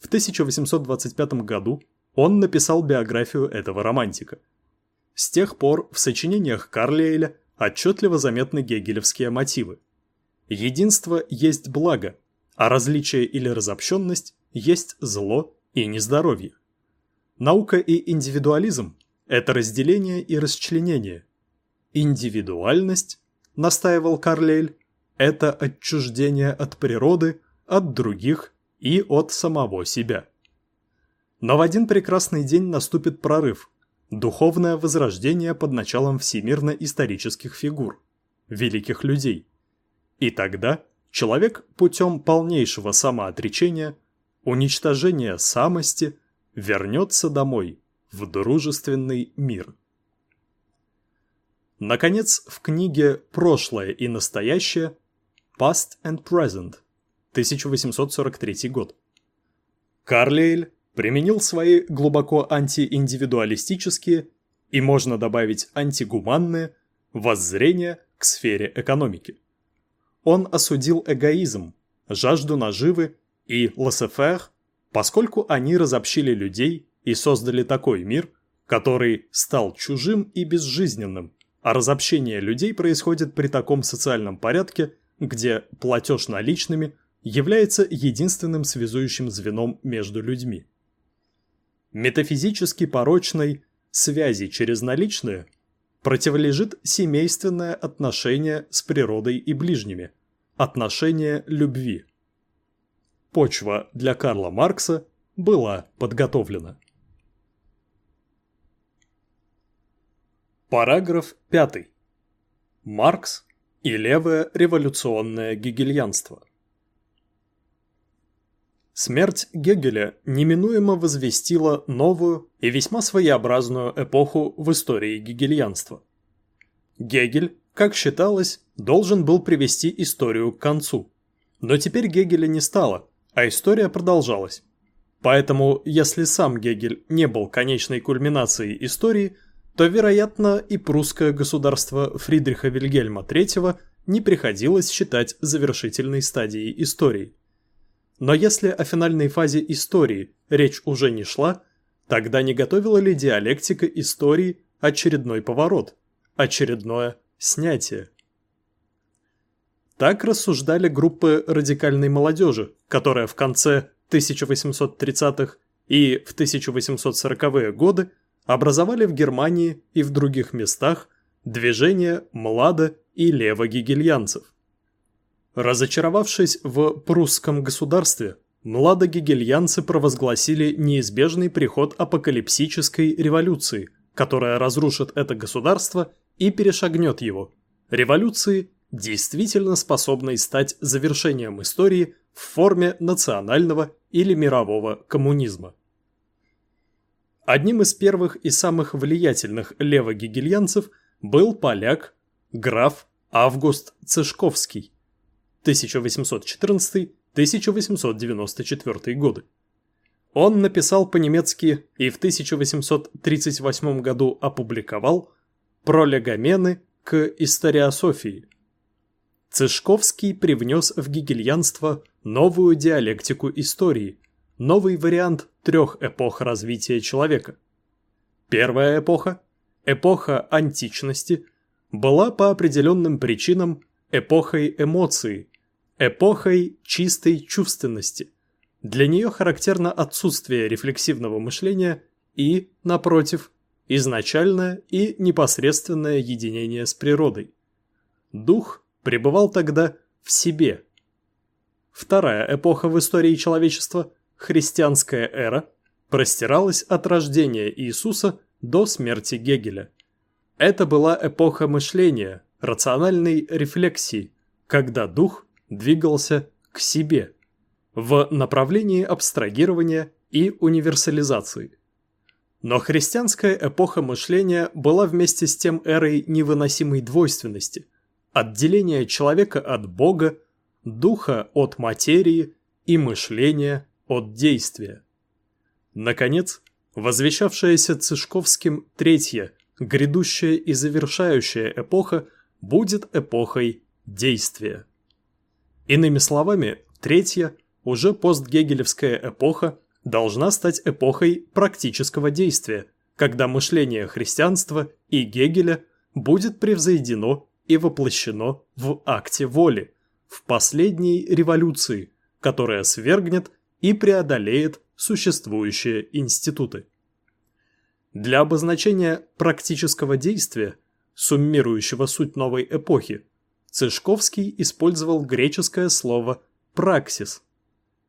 В 1825 году он написал биографию этого романтика. С тех пор в сочинениях Карлейля отчетливо заметны гегелевские мотивы. Единство есть благо, а различие или разобщенность есть зло и нездоровье. Наука и индивидуализм – это разделение и расчленение. Индивидуальность, настаивал Карлейль, это отчуждение от природы, от других и от самого себя. Но в один прекрасный день наступит прорыв, духовное возрождение под началом всемирно-исторических фигур, великих людей. И тогда человек путем полнейшего самоотречения, уничтожения самости, вернется домой, в дружественный мир. Наконец, в книге «Прошлое и настоящее» Past and Present, 1843 год. Карлейль применил свои глубоко антииндивидуалистические и, можно добавить, антигуманные воззрения к сфере экономики. Он осудил эгоизм, жажду наживы и лассефер, поскольку они разобщили людей и создали такой мир, который стал чужим и безжизненным, а разобщение людей происходит при таком социальном порядке, где платеж наличными является единственным связующим звеном между людьми метафизически порочной связи через наличные противолежит семейственное отношение с природой и ближними, отношение любви. Почва для Карла Маркса была подготовлена. Параграф 5. Маркс и левое революционное гегельянство. Смерть Гегеля неминуемо возвестила новую и весьма своеобразную эпоху в истории гегельянства. Гегель, как считалось, должен был привести историю к концу. Но теперь Гегеля не стало, а история продолжалась. Поэтому, если сам Гегель не был конечной кульминацией истории, то, вероятно, и прусское государство Фридриха Вильгельма III не приходилось считать завершительной стадией истории. Но если о финальной фазе истории речь уже не шла, тогда не готовила ли диалектика истории очередной поворот, очередное снятие? Так рассуждали группы радикальной молодежи, которая в конце 1830-х и в 1840-е годы образовали в Германии и в других местах движение младо- и левогегельянцев. Разочаровавшись в прусском государстве, младогегельянцы провозгласили неизбежный приход апокалипсической революции, которая разрушит это государство и перешагнет его. Революции, действительно способной стать завершением истории в форме национального или мирового коммунизма. Одним из первых и самых влиятельных левогегельянцев был поляк граф Август Цышковский 1814-1894 годы. Он написал по-немецки и в 1838 году опубликовал «Пролегомены к историософии». Цышковский привнес в гегельянство новую диалектику истории, новый вариант трех эпох развития человека. Первая эпоха, эпоха античности, была по определенным причинам эпохой эмоций, эпохой чистой чувственности. Для нее характерно отсутствие рефлексивного мышления и, напротив, изначальное и непосредственное единение с природой. Дух пребывал тогда в себе. Вторая эпоха в истории человечества, христианская эра, простиралась от рождения Иисуса до смерти Гегеля. Это была эпоха мышления, рациональной рефлексии, когда дух двигался к себе в направлении абстрагирования и универсализации. Но христианская эпоха мышления была вместе с тем эрой невыносимой двойственности, отделения человека от Бога, духа от материи и мышления от действия. Наконец, возвещавшаяся Цышковским третья, грядущая и завершающая эпоха будет эпохой действия. Иными словами, третья, уже постгегелевская эпоха должна стать эпохой практического действия, когда мышление христианства и Гегеля будет превзойдено и воплощено в акте воли, в последней революции, которая свергнет и преодолеет существующие институты. Для обозначения практического действия, суммирующего суть новой эпохи, Цышковский использовал греческое слово «праксис»,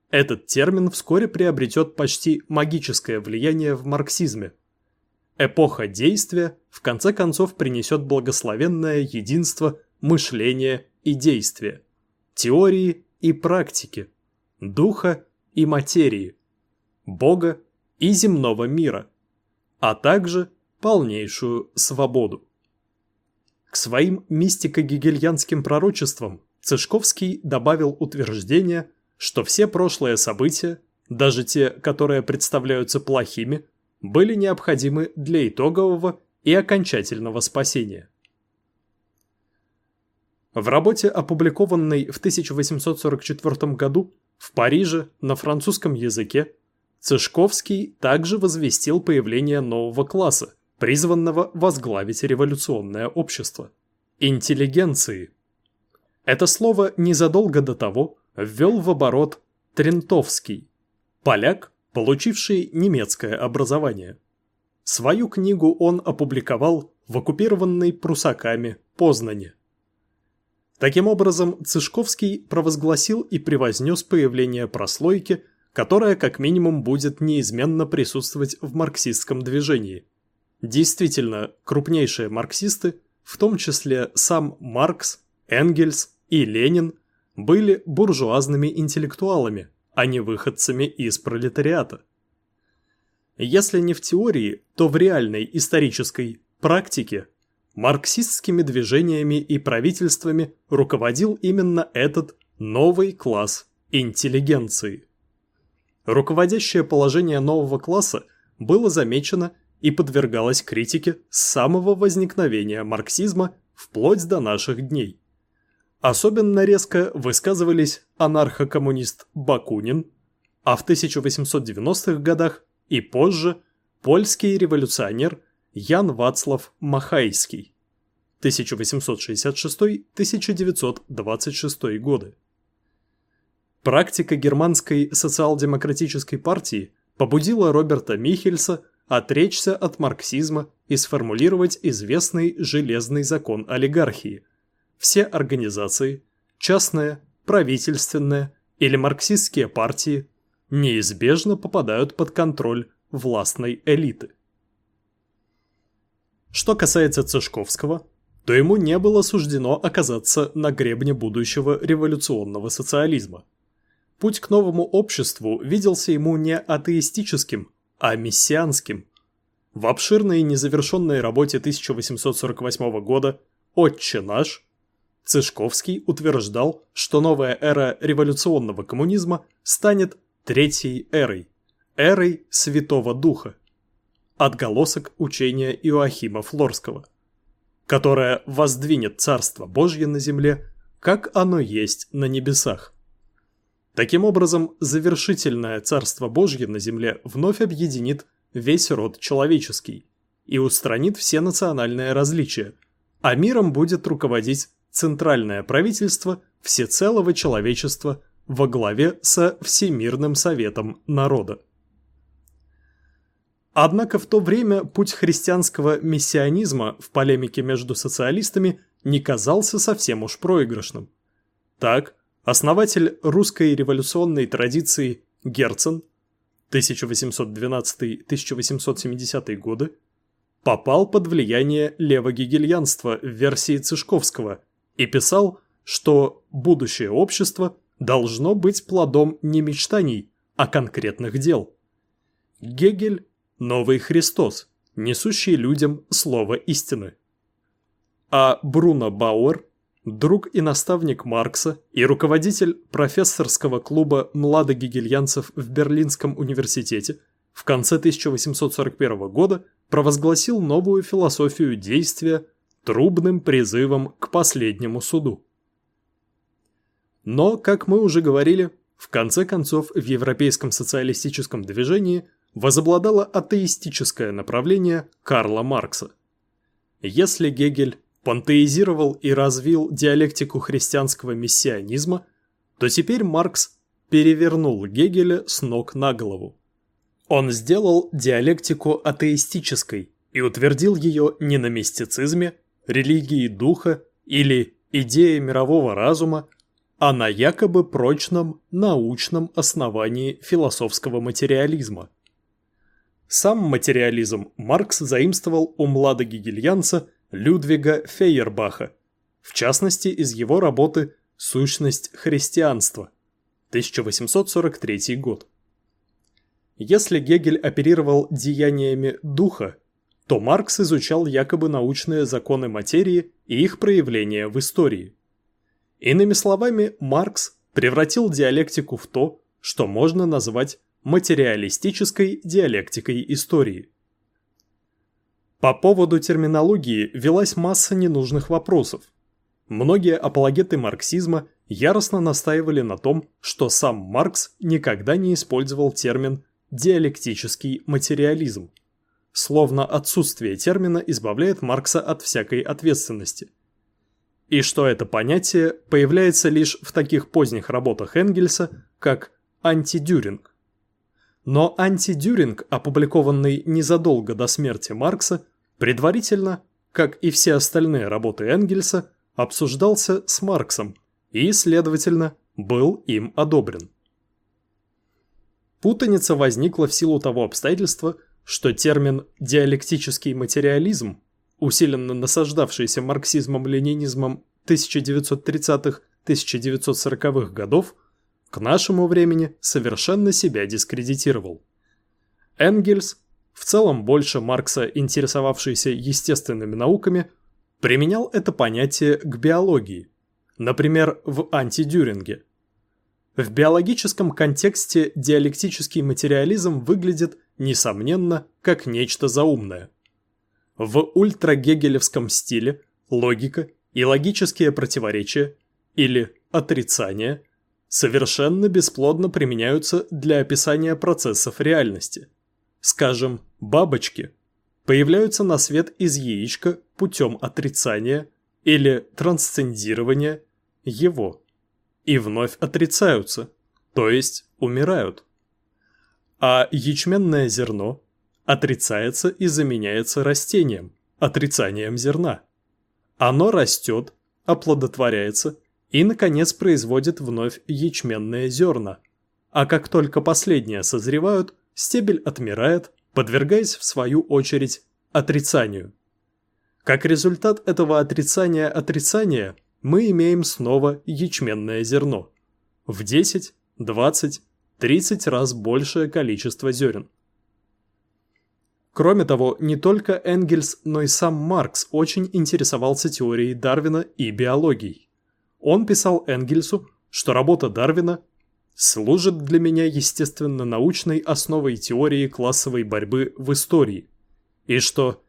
этот термин вскоре приобретет почти магическое влияние в марксизме. Эпоха действия в конце концов принесет благословенное единство мышления и действия, теории и практики, духа и материи, Бога и земного мира, а также полнейшую свободу. К своим мистико-гегельянским пророчествам Цышковский добавил утверждение – что все прошлые события, даже те, которые представляются плохими, были необходимы для итогового и окончательного спасения. В работе, опубликованной в 1844 году в Париже на французском языке, Цышковский также возвестил появление нового класса, призванного возглавить революционное общество – интеллигенции. Это слово незадолго до того ввел в оборот Трентовский, поляк, получивший немецкое образование. Свою книгу он опубликовал в оккупированной прусаками Познане. Таким образом, Цышковский провозгласил и превознес появление прослойки, которая как минимум будет неизменно присутствовать в марксистском движении. Действительно, крупнейшие марксисты, в том числе сам Маркс, Энгельс и Ленин, были буржуазными интеллектуалами, а не выходцами из пролетариата. Если не в теории, то в реальной исторической практике марксистскими движениями и правительствами руководил именно этот новый класс интеллигенции. Руководящее положение нового класса было замечено и подвергалось критике с самого возникновения марксизма вплоть до наших дней. Особенно резко высказывались анархокоммунист Бакунин, а в 1890-х годах и позже польский революционер Ян Вацлав Махайский 1866-1926 годы. Практика германской социал-демократической партии побудила Роберта Михельса отречься от марксизма и сформулировать известный железный закон олигархии. Все организации, частные, правительственные или марксистские партии неизбежно попадают под контроль властной элиты. Что касается Цышковского, то ему не было суждено оказаться на гребне будущего революционного социализма. Путь к новому обществу виделся ему не атеистическим, а мессианским. В обширной незавершенной работе 1848 года «Отче наш» Цышковский утверждал, что новая эра революционного коммунизма станет третьей эрой, эрой Святого Духа, отголосок учения Иоахима Флорского, которая воздвинет Царство Божье на земле, как оно есть на небесах. Таким образом, завершительное Царство Божье на земле вновь объединит весь род человеческий и устранит все национальные различия, а миром будет руководить центральное правительство всецелого человечества во главе со Всемирным Советом Народа. Однако в то время путь христианского мессианизма в полемике между социалистами не казался совсем уж проигрышным. Так, основатель русской революционной традиции Герцен 1812-1870 годы попал под влияние левогегельянства в версии Цышковского и писал, что будущее общество должно быть плодом не мечтаний, а конкретных дел. Гегель – новый Христос, несущий людям слово истины. А Бруно Бауэр друг и наставник Маркса и руководитель профессорского клуба младогегельянцев в Берлинском университете, в конце 1841 года провозгласил новую философию действия трубным призывом к последнему суду. Но, как мы уже говорили, в конце концов в европейском социалистическом движении возобладало атеистическое направление Карла Маркса. Если Гегель пантеизировал и развил диалектику христианского мессианизма, то теперь Маркс перевернул Гегеля с ног на голову. Он сделал диалектику атеистической и утвердил ее не на мистицизме, религии духа или идее мирового разума, а на якобы прочном научном основании философского материализма. Сам материализм Маркс заимствовал у младогегельянца Людвига Фейербаха, в частности из его работы «Сущность христианства» 1843 год. Если Гегель оперировал деяниями духа, то Маркс изучал якобы научные законы материи и их проявления в истории. Иными словами, Маркс превратил диалектику в то, что можно назвать материалистической диалектикой истории. По поводу терминологии велась масса ненужных вопросов. Многие апологеты марксизма яростно настаивали на том, что сам Маркс никогда не использовал термин «диалектический материализм». Словно отсутствие термина избавляет Маркса от всякой ответственности. И что это понятие появляется лишь в таких поздних работах Энгельса, как «антидюринг». Но антидюринг, опубликованный незадолго до смерти Маркса, предварительно, как и все остальные работы Энгельса, обсуждался с Марксом и, следовательно, был им одобрен. Путаница возникла в силу того обстоятельства, что термин «диалектический материализм», усиленно насаждавшийся марксизмом-ленинизмом 1930-1940-х годов, к нашему времени совершенно себя дискредитировал. Энгельс, в целом больше Маркса интересовавшийся естественными науками, применял это понятие к биологии, например, в антидюринге. В биологическом контексте диалектический материализм выглядит, несомненно, как нечто заумное. В ультрагегелевском стиле логика и логические противоречия или отрицания совершенно бесплодно применяются для описания процессов реальности. Скажем, бабочки появляются на свет из яичка путем отрицания или трансцендирования его и вновь отрицаются, то есть умирают. А ячменное зерно, отрицается и заменяется растением, отрицанием зерна. Оно растет, оплодотворяется и, наконец, производит вновь ячменные зерна. А как только последние созревают, стебель отмирает, подвергаясь в свою очередь отрицанию. Как результат этого отрицания отрицания мы имеем снова ячменное зерно. В 10, 20, 30 раз большее количество зерен. Кроме того, не только Энгельс, но и сам Маркс очень интересовался теорией Дарвина и биологией. Он писал Энгельсу, что работа Дарвина служит для меня естественно-научной основой теории классовой борьбы в истории, и что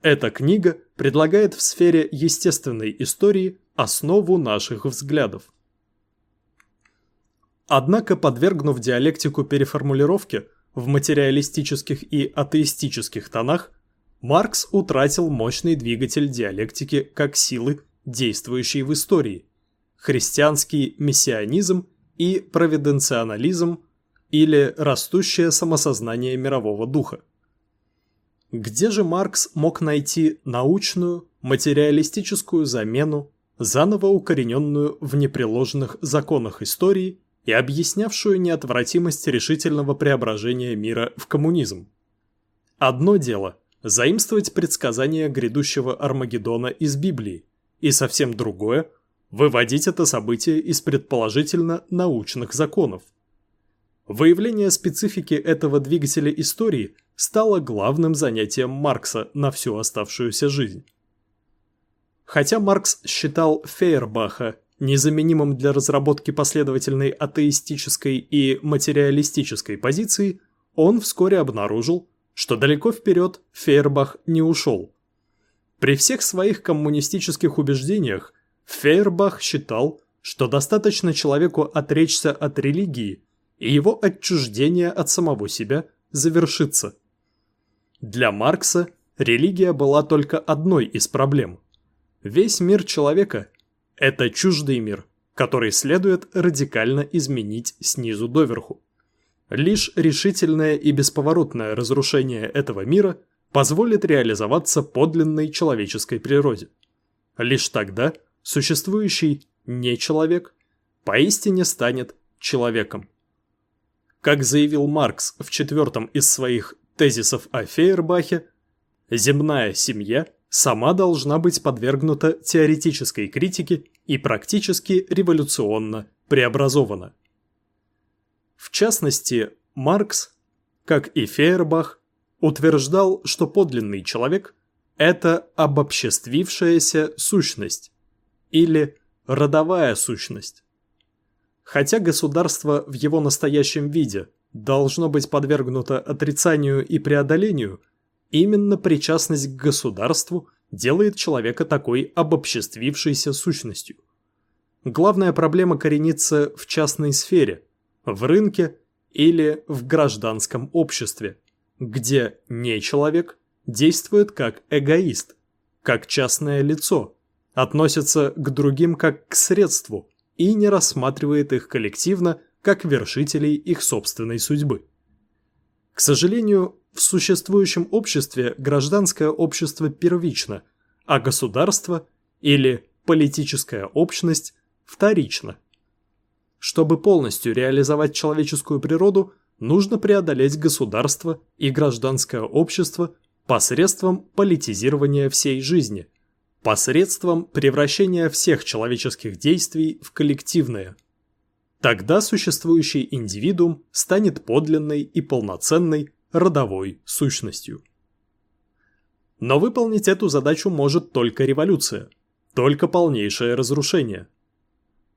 эта книга предлагает в сфере естественной истории основу наших взглядов. Однако, подвергнув диалектику переформулировке в материалистических и атеистических тонах, Маркс утратил мощный двигатель диалектики как силы, действующей в истории, христианский мессианизм и провиденционализм или растущее самосознание мирового духа. Где же Маркс мог найти научную, материалистическую замену, заново укорененную в непреложных законах истории и объяснявшую неотвратимость решительного преображения мира в коммунизм? Одно дело – заимствовать предсказания грядущего Армагеддона из Библии, и совсем другое – выводить это событие из предположительно научных законов. Выявление специфики этого двигателя истории стало главным занятием Маркса на всю оставшуюся жизнь. Хотя Маркс считал Фейербаха незаменимым для разработки последовательной атеистической и материалистической позиции, он вскоре обнаружил, что далеко вперед Фейербах не ушел. При всех своих коммунистических убеждениях Фейербах считал, что достаточно человеку отречься от религии, и его отчуждение от самого себя завершится. Для Маркса религия была только одной из проблем. Весь мир человека – это чуждый мир, который следует радикально изменить снизу доверху. Лишь решительное и бесповоротное разрушение этого мира позволит реализоваться подлинной человеческой природе. Лишь тогда существующий не человек поистине станет человеком. Как заявил Маркс в четвертом из своих тезисов о Фейербахе, земная семья сама должна быть подвергнута теоретической критике и практически революционно преобразована. В частности, Маркс, как и Фейербах, утверждал, что подлинный человек – это обобществившаяся сущность или родовая сущность. Хотя государство в его настоящем виде должно быть подвергнуто отрицанию и преодолению, именно причастность к государству делает человека такой обобществившейся сущностью. Главная проблема коренится в частной сфере, в рынке или в гражданском обществе, где не человек действует как эгоист, как частное лицо, относится к другим как к средству и не рассматривает их коллективно как вершителей их собственной судьбы. К сожалению, в существующем обществе гражданское общество первично, а государство или политическая общность вторично. Чтобы полностью реализовать человеческую природу, нужно преодолеть государство и гражданское общество посредством политизирования всей жизни, посредством превращения всех человеческих действий в коллективное – Тогда существующий индивидуум станет подлинной и полноценной родовой сущностью. Но выполнить эту задачу может только революция, только полнейшее разрушение.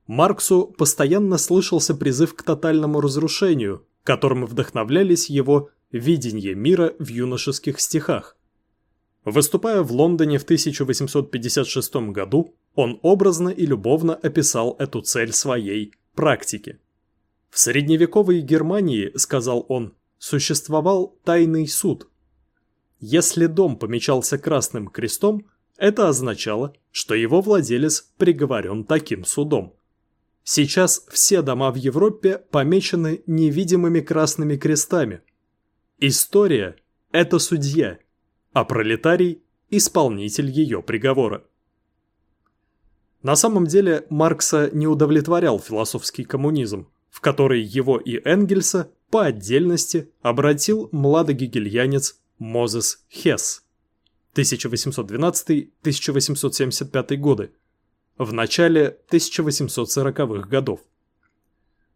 Марксу постоянно слышался призыв к тотальному разрушению, которым вдохновлялись его видение мира в юношеских стихах. Выступая в Лондоне в 1856 году, он образно и любовно описал эту цель своей практики. В средневековой Германии, сказал он, существовал тайный суд. Если дом помечался красным крестом, это означало, что его владелец приговорен таким судом. Сейчас все дома в Европе помечены невидимыми красными крестами. История – это судья, а пролетарий – исполнитель ее приговора. На самом деле Маркса не удовлетворял философский коммунизм, в который его и Энгельса по отдельности обратил младогегельянец Мозес Хесс 1812-1875 годы в начале 1840-х годов.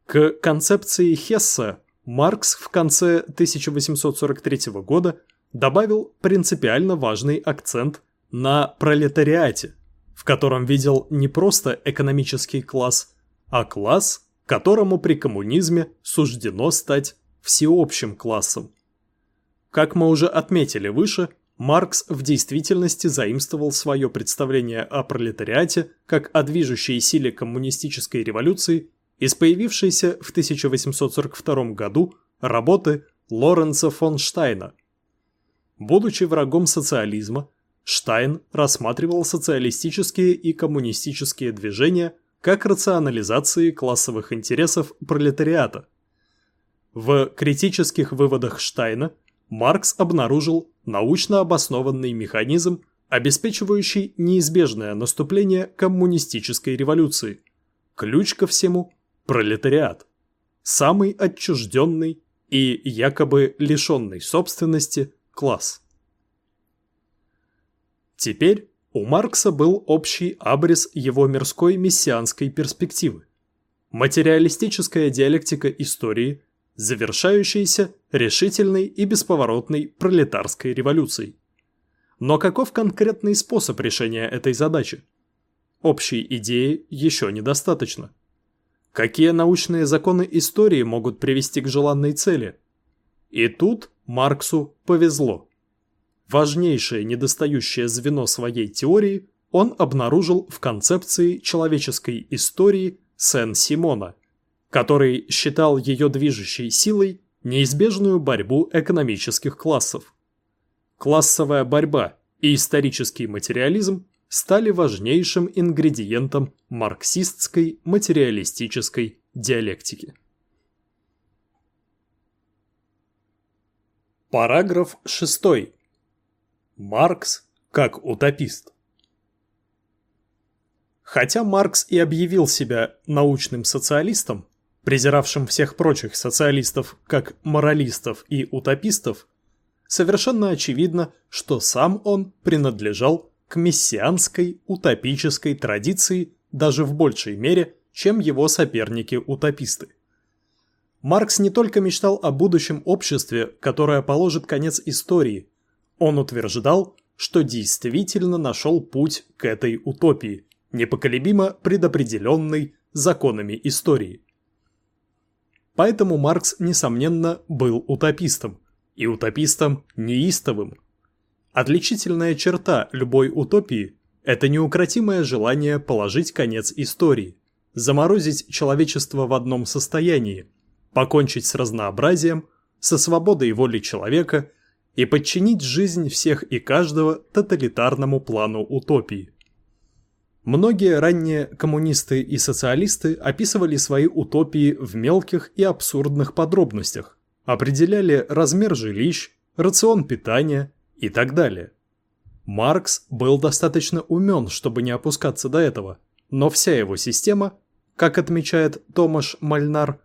К концепции Хесса Маркс в конце 1843 года добавил принципиально важный акцент на пролетариате, в котором видел не просто экономический класс, а класс, которому при коммунизме суждено стать всеобщим классом. Как мы уже отметили выше, Маркс в действительности заимствовал свое представление о пролетариате как о движущей силе коммунистической революции из появившейся в 1842 году работы Лоренца фон Штайна. Будучи врагом социализма, Штайн рассматривал социалистические и коммунистические движения как рационализации классовых интересов пролетариата. В критических выводах Штайна Маркс обнаружил научно обоснованный механизм, обеспечивающий неизбежное наступление коммунистической революции. Ключ ко всему – пролетариат. Самый отчужденный и якобы лишенный собственности класс. Теперь у Маркса был общий абрис его мирской мессианской перспективы. Материалистическая диалектика истории, завершающаяся решительной и бесповоротной пролетарской революцией. Но каков конкретный способ решения этой задачи? Общей идеи еще недостаточно. Какие научные законы истории могут привести к желанной цели? И тут Марксу повезло. Важнейшее недостающее звено своей теории он обнаружил в концепции человеческой истории Сен-Симона, который считал ее движущей силой неизбежную борьбу экономических классов. Классовая борьба и исторический материализм стали важнейшим ингредиентом марксистской материалистической диалектики. Параграф 6. Маркс как утопист. Хотя Маркс и объявил себя научным социалистом, презиравшим всех прочих социалистов как моралистов и утопистов, совершенно очевидно, что сам он принадлежал к мессианской утопической традиции даже в большей мере, чем его соперники-утописты. Маркс не только мечтал о будущем обществе, которое положит конец истории, он утверждал, что действительно нашел путь к этой утопии, непоколебимо предопределенной законами истории. Поэтому Маркс, несомненно, был утопистом, и утопистом неистовым. Отличительная черта любой утопии – это неукротимое желание положить конец истории, заморозить человечество в одном состоянии, покончить с разнообразием, со свободой воли человека – и подчинить жизнь всех и каждого тоталитарному плану утопии. Многие ранние коммунисты и социалисты описывали свои утопии в мелких и абсурдных подробностях, определяли размер жилищ, рацион питания и так далее. Маркс был достаточно умен, чтобы не опускаться до этого, но вся его система, как отмечает Томаш Мальнар,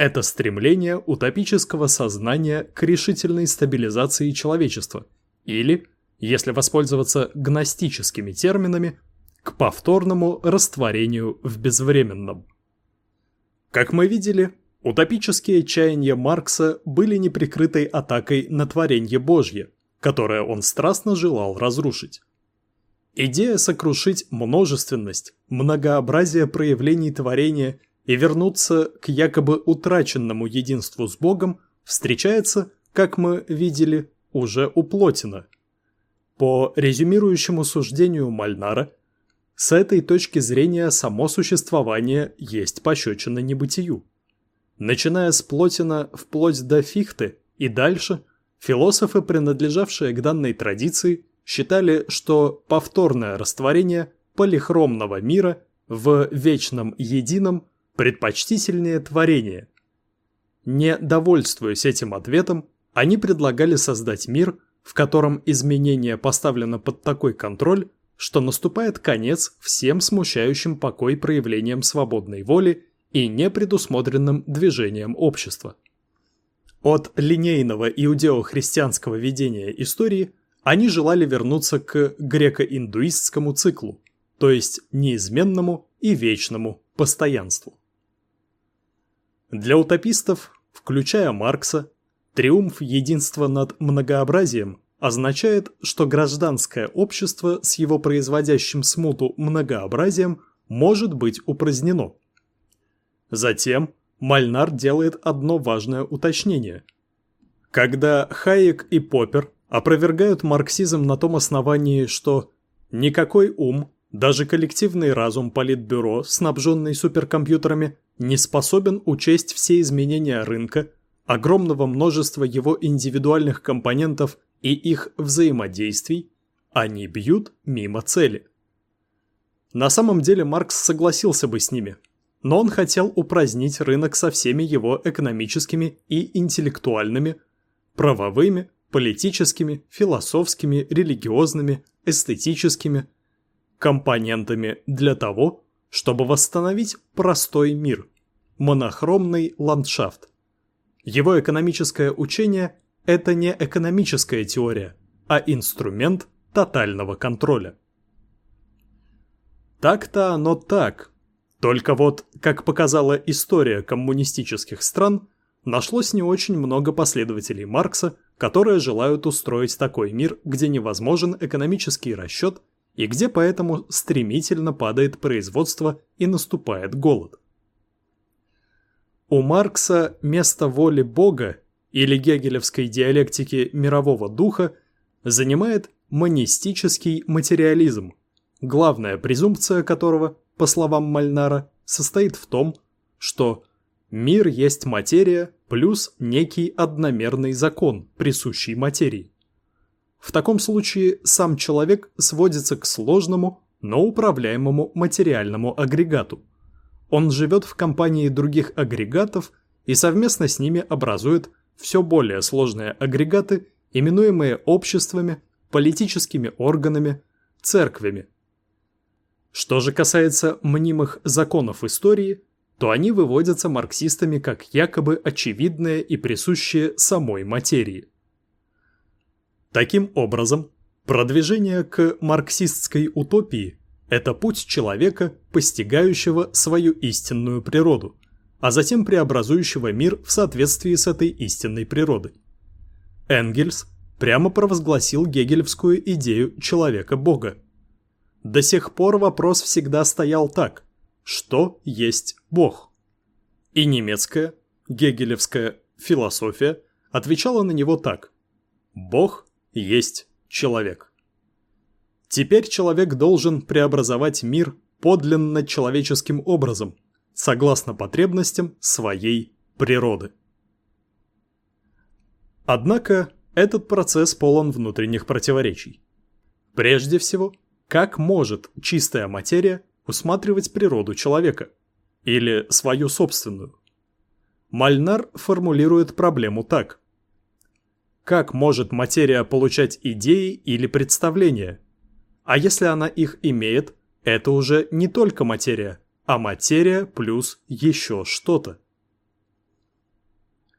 это стремление утопического сознания к решительной стабилизации человечества или, если воспользоваться гностическими терминами, к повторному растворению в безвременном. Как мы видели, утопические чаяния Маркса были неприкрытой атакой на творение Божье, которое он страстно желал разрушить. Идея сокрушить множественность, многообразие проявлений творения – и вернуться к якобы утраченному единству с Богом встречается, как мы видели, уже у Плотина. По резюмирующему суждению Мальнара, с этой точки зрения само существование есть пощечина небытию. Начиная с Плотина вплоть до Фихты и дальше, философы, принадлежавшие к данной традиции, считали, что повторное растворение полихромного мира в вечном едином предпочтительнее творение. Не довольствуясь этим ответом, они предлагали создать мир, в котором изменение поставлено под такой контроль, что наступает конец всем смущающим покой проявлениям свободной воли и непредусмотренным движением общества. От линейного иудео-христианского видения истории они желали вернуться к греко-индуистскому циклу, то есть неизменному и вечному постоянству. Для утопистов, включая Маркса, триумф единства над многообразием означает, что гражданское общество с его производящим смуту многообразием может быть упразднено. Затем Мальнар делает одно важное уточнение. Когда Хайек и Поппер опровергают марксизм на том основании, что никакой ум, даже коллективный разум Политбюро, снабженный суперкомпьютерами, не способен учесть все изменения рынка, огромного множества его индивидуальных компонентов и их взаимодействий, они бьют мимо цели. На самом деле Маркс согласился бы с ними, но он хотел упразднить рынок со всеми его экономическими и интеллектуальными, правовыми, политическими, философскими, религиозными, эстетическими компонентами для того, чтобы восстановить простой мир, монохромный ландшафт. Его экономическое учение – это не экономическая теория, а инструмент тотального контроля. Так-то оно так. Только вот, как показала история коммунистических стран, нашлось не очень много последователей Маркса, которые желают устроить такой мир, где невозможен экономический расчет и где поэтому стремительно падает производство и наступает голод. У Маркса место воли Бога или гегелевской диалектики мирового духа занимает монистический материализм, главная презумпция которого, по словам Мальнара, состоит в том, что мир есть материя плюс некий одномерный закон, присущий материи. В таком случае сам человек сводится к сложному, но управляемому материальному агрегату. Он живет в компании других агрегатов и совместно с ними образует все более сложные агрегаты, именуемые обществами, политическими органами, церквями. Что же касается мнимых законов истории, то они выводятся марксистами как якобы очевидные и присущие самой материи. Таким образом, продвижение к марксистской утопии – это путь человека, постигающего свою истинную природу, а затем преобразующего мир в соответствии с этой истинной природой. Энгельс прямо провозгласил гегелевскую идею человека-бога. До сих пор вопрос всегда стоял так – что есть Бог? И немецкая, гегелевская философия отвечала на него так – Бог есть человек. Теперь человек должен преобразовать мир подлинно человеческим образом, согласно потребностям своей природы. Однако этот процесс полон внутренних противоречий. Прежде всего, как может чистая материя усматривать природу человека? Или свою собственную? Мальнар формулирует проблему так. Как может материя получать идеи или представления? А если она их имеет, это уже не только материя, а материя плюс еще что-то.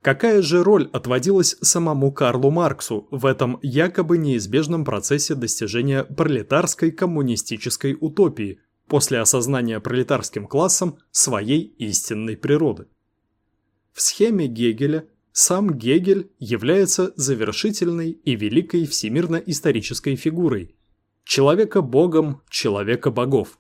Какая же роль отводилась самому Карлу Марксу в этом якобы неизбежном процессе достижения пролетарской коммунистической утопии после осознания пролетарским классом своей истинной природы? В схеме Гегеля сам Гегель является завершительной и великой всемирно-исторической фигурой, человека-богом человека-богов.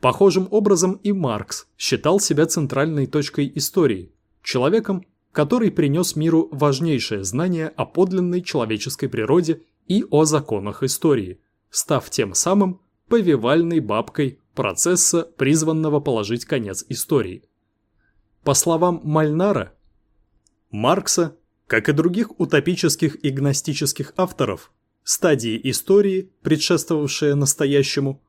Похожим образом и Маркс считал себя центральной точкой истории, человеком, который принес миру важнейшее знание о подлинной человеческой природе и о законах истории, став тем самым повивальной бабкой процесса, призванного положить конец истории. По словам Мальнара, Маркса, как и других утопических и гностических авторов, стадии истории, предшествовавшие настоящему,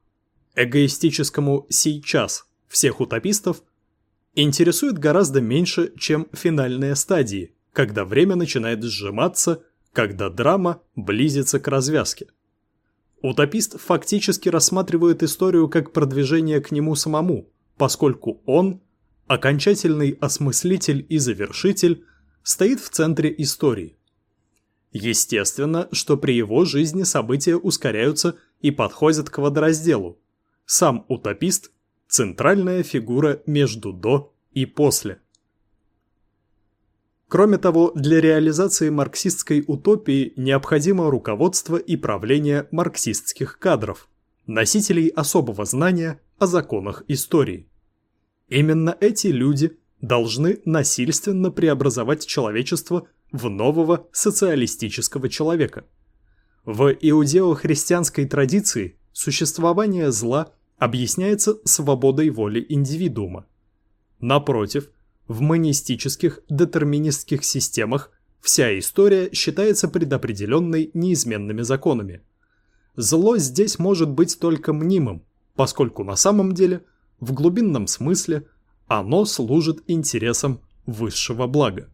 эгоистическому «сейчас» всех утопистов, интересует гораздо меньше, чем финальные стадии, когда время начинает сжиматься, когда драма близится к развязке. Утопист фактически рассматривает историю как продвижение к нему самому, поскольку он, окончательный осмыслитель и завершитель, стоит в центре истории. Естественно, что при его жизни события ускоряются и подходят к водоразделу. Сам утопист – центральная фигура между «до» и «после». Кроме того, для реализации марксистской утопии необходимо руководство и правление марксистских кадров, носителей особого знания о законах истории. Именно эти люди должны насильственно преобразовать человечество в нового социалистического человека. В иудео-христианской традиции существование зла объясняется свободой воли индивидуума. Напротив, в монистических детерминистских системах вся история считается предопределенной неизменными законами. Зло здесь может быть только мнимым, поскольку на самом деле, в глубинном смысле, оно служит интересам высшего блага.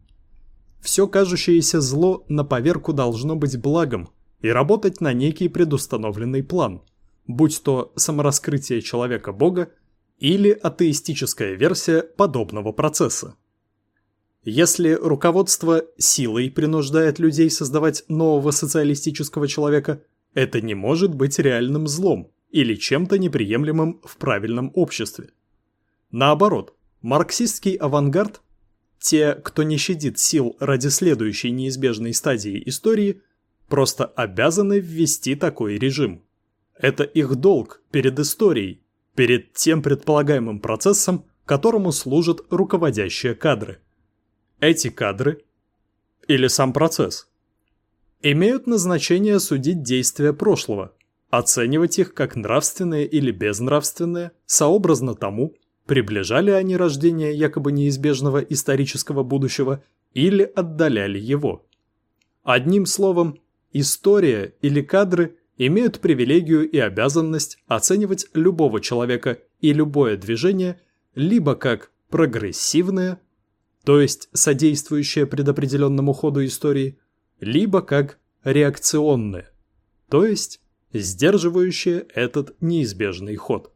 Все кажущееся зло на поверку должно быть благом и работать на некий предустановленный план, будь то самораскрытие человека-бога или атеистическая версия подобного процесса. Если руководство силой принуждает людей создавать нового социалистического человека, это не может быть реальным злом или чем-то неприемлемым в правильном обществе. Наоборот, марксистский авангард, те, кто не щадит сил ради следующей неизбежной стадии истории, просто обязаны ввести такой режим. Это их долг перед историей, перед тем предполагаемым процессом, которому служат руководящие кадры. Эти кадры, или сам процесс, имеют назначение судить действия прошлого, оценивать их как нравственные или безнравственные, сообразно тому, приближали они рождение якобы неизбежного исторического будущего или отдаляли его. Одним словом, история или кадры – имеют привилегию и обязанность оценивать любого человека и любое движение либо как прогрессивное, то есть содействующее предопределенному ходу истории, либо как реакционное, то есть сдерживающее этот неизбежный ход.